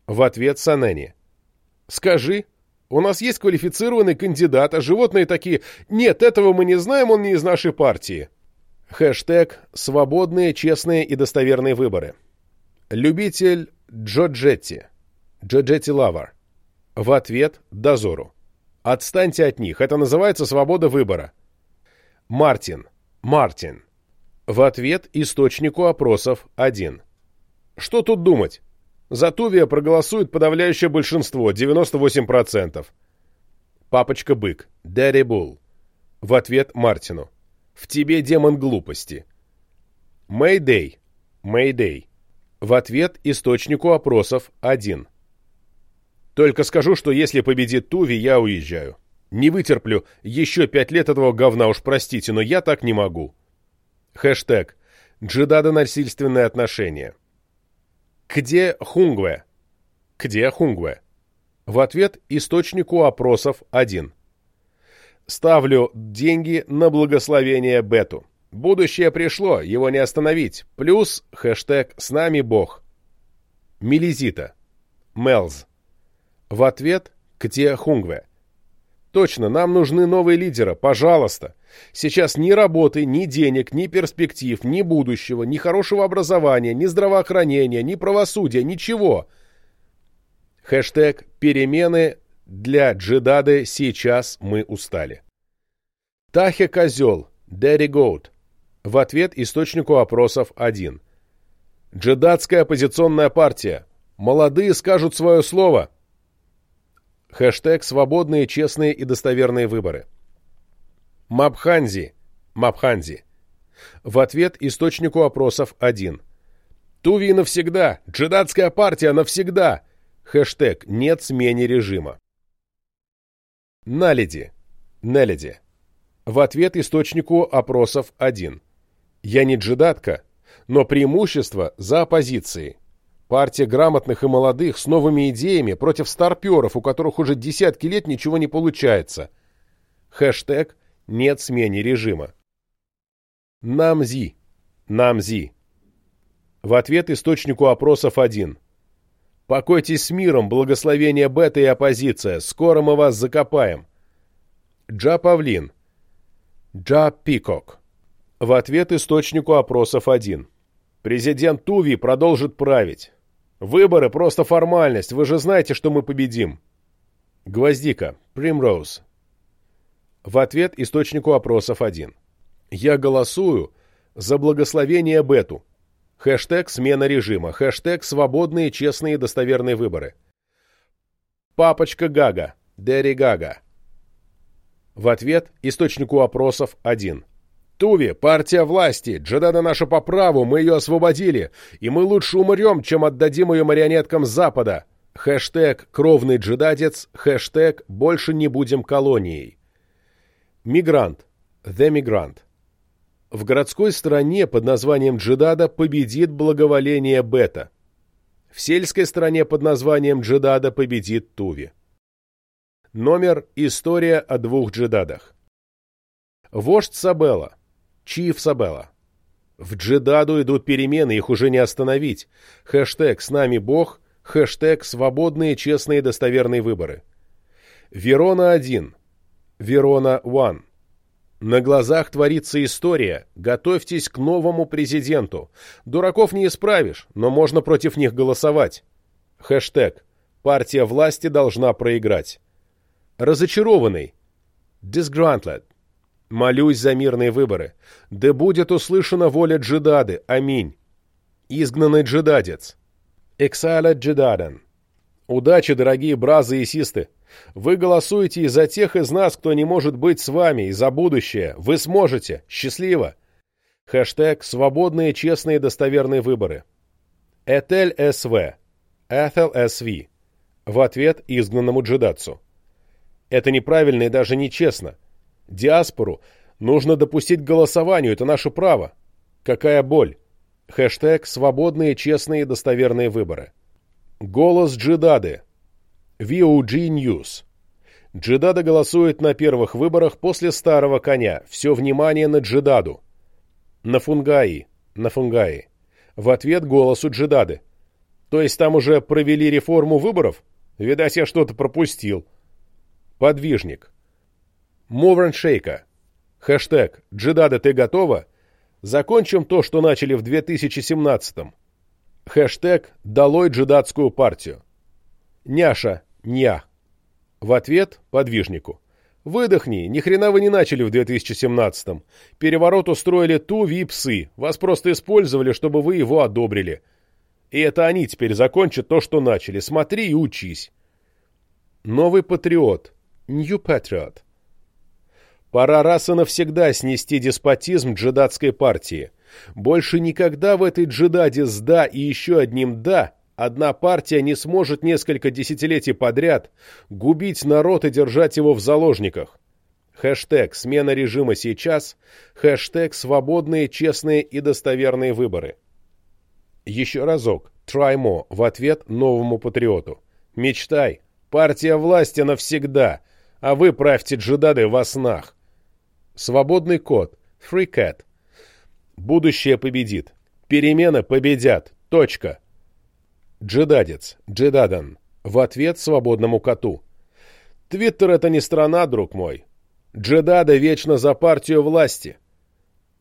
В ответ Санени. Скажи, у нас есть квалифицированный кандидат, а животные такие «Нет, этого мы не знаем, он не из нашей партии». Хэштег «Свободные, честные и достоверные выборы». Любитель Джоджетти. Джоджетти Лавар. В ответ Дозору. Отстаньте от них, это называется свобода выбора. Мартин. Мартин. В ответ источнику опросов 1. Что тут думать? За Тувия проголосует подавляющее большинство, 98%. Папочка Бык. Дэри Булл. В ответ Мартину. В тебе демон глупости. Мэйдэй. Мэйдэй. В ответ источнику опросов 1. Только скажу, что если победит Туви, я уезжаю. Не вытерплю еще пять лет этого говна, уж простите, но я так не могу. Хэштег. Джедада насильственные отношения. Где Хунгве? Где Хунгве? В ответ источнику опросов 1. Ставлю деньги на благословение Бету. Будущее пришло, его не остановить. Плюс хэштег «С нами Бог». Мелизита. Мелз. В ответ «Ктия Хунгве». Точно, нам нужны новые лидеры, пожалуйста. Сейчас ни работы, ни денег, ни перспектив, ни будущего, ни хорошего образования, ни здравоохранения, ни правосудия, ничего. Хэштег «Перемены для Джедады сейчас мы устали. Тахе Козел, Дэри Гоут. В ответ источнику опросов 1. Джедадская оппозиционная партия. Молодые скажут свое слово. Хэштег «Свободные, честные и достоверные выборы». Мабханзи. Мабханзи. В ответ источнику опросов 1. Туви навсегда. Джедадская партия навсегда. Хэштег «Нет смене режима». Наледи. Неледи. В ответ источнику опросов 1. Я не джедатка, но преимущество за оппозицией. Партия грамотных и молодых с новыми идеями против старперов, у которых уже десятки лет ничего не получается. Хэштег «Нет смене режима». Намзи. Намзи. В ответ источнику опросов 1. Покойтесь с миром, благословение бета и оппозиция. Скоро мы вас закопаем. Джа Павлин. Джа Пикок. В ответ источнику опросов 1. Президент Туви продолжит править. Выборы просто формальность, вы же знаете, что мы победим. Гвоздика. Примроуз. В ответ источнику опросов 1. Я голосую за благословение Бету. Хэштег «Смена режима». Хэштег «Свободные, честные достоверные выборы». Папочка Гага. Дэри Гага. В ответ источнику опросов 1. Туви, партия власти, Джедана наша по праву, мы ее освободили, и мы лучше умрем, чем отдадим ее марионеткам Запада. Хэштег «Кровный джедадец», хэштег «Больше не будем колонией». Мигрант. The Migrant. В городской стране под названием Джедада победит благоволение Бета. В сельской стране под названием Джедада победит Туви. Номер «История о двух джедадах». Вождь Сабела. Чиф Сабела. В Джедаду идут перемены, их уже не остановить. Хэштег «С нами Бог», Хэштег «Свободные, честные, достоверные выборы». Верона-1. Верона-1. На глазах творится история. Готовьтесь к новому президенту. Дураков не исправишь, но можно против них голосовать. Хэштег. Партия власти должна проиграть. Разочарованный. Disgruntled. Молюсь за мирные выборы. Да будет услышана воля джедады. Аминь. Изгнанный джедадец. Exiled джедадан. Удачи, дорогие бразы и систы. Вы голосуете и за тех из нас, кто не может быть с вами, и за будущее. Вы сможете. Счастливо. Хэштег «Свободные, честные, достоверные выборы». Этель СВ. Эthel СВ. В ответ изгнанному джедацу. Это неправильно и даже нечестно. Диаспору нужно допустить голосованию, это наше право. Какая боль. Хэштег «Свободные, честные, достоверные выборы». Голос Джидады. VOG News. Джидада голосует на первых выборах после старого коня. Все внимание на Джидаду. На Фунгаи. На Фунгаи. В ответ голосу Джидады. То есть там уже провели реформу выборов? Видать, я что-то пропустил. Подвижник. Мовран Шейка. Хэштег «Джидада, ты готова?» Закончим то, что начали в 2017-м. Хэштег «Долой джедатскую партию». Няша, ня. В ответ подвижнику. Выдохни, ни хрена вы не начали в 2017-м. Переворот устроили ту випсы, вас просто использовали, чтобы вы его одобрили. И это они теперь закончат то, что начали. Смотри и учись. Новый патриот. New Patriot. Пора раз и навсегда снести деспотизм джедатской партии. Больше никогда в этой джедаде с «да» и еще одним «да» одна партия не сможет несколько десятилетий подряд губить народ и держать его в заложниках. Хэштег «Смена режима сейчас», хэштег «Свободные, честные и достоверные выборы». Еще разок. More в ответ новому патриоту. Мечтай. Партия власти навсегда. А вы правьте джедады во снах. Свободный код. Free Cat. Будущее победит. Перемены победят. Точка. Джедадец. Джедадан. В ответ свободному коту. Твиттер — это не страна, друг мой. Джедада вечно за партию власти.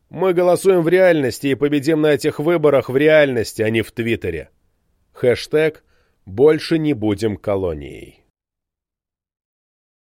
Мы голосуем в реальности и победим на этих выборах в реальности, а не в Твиттере. Хэштег «Больше не будем колонией».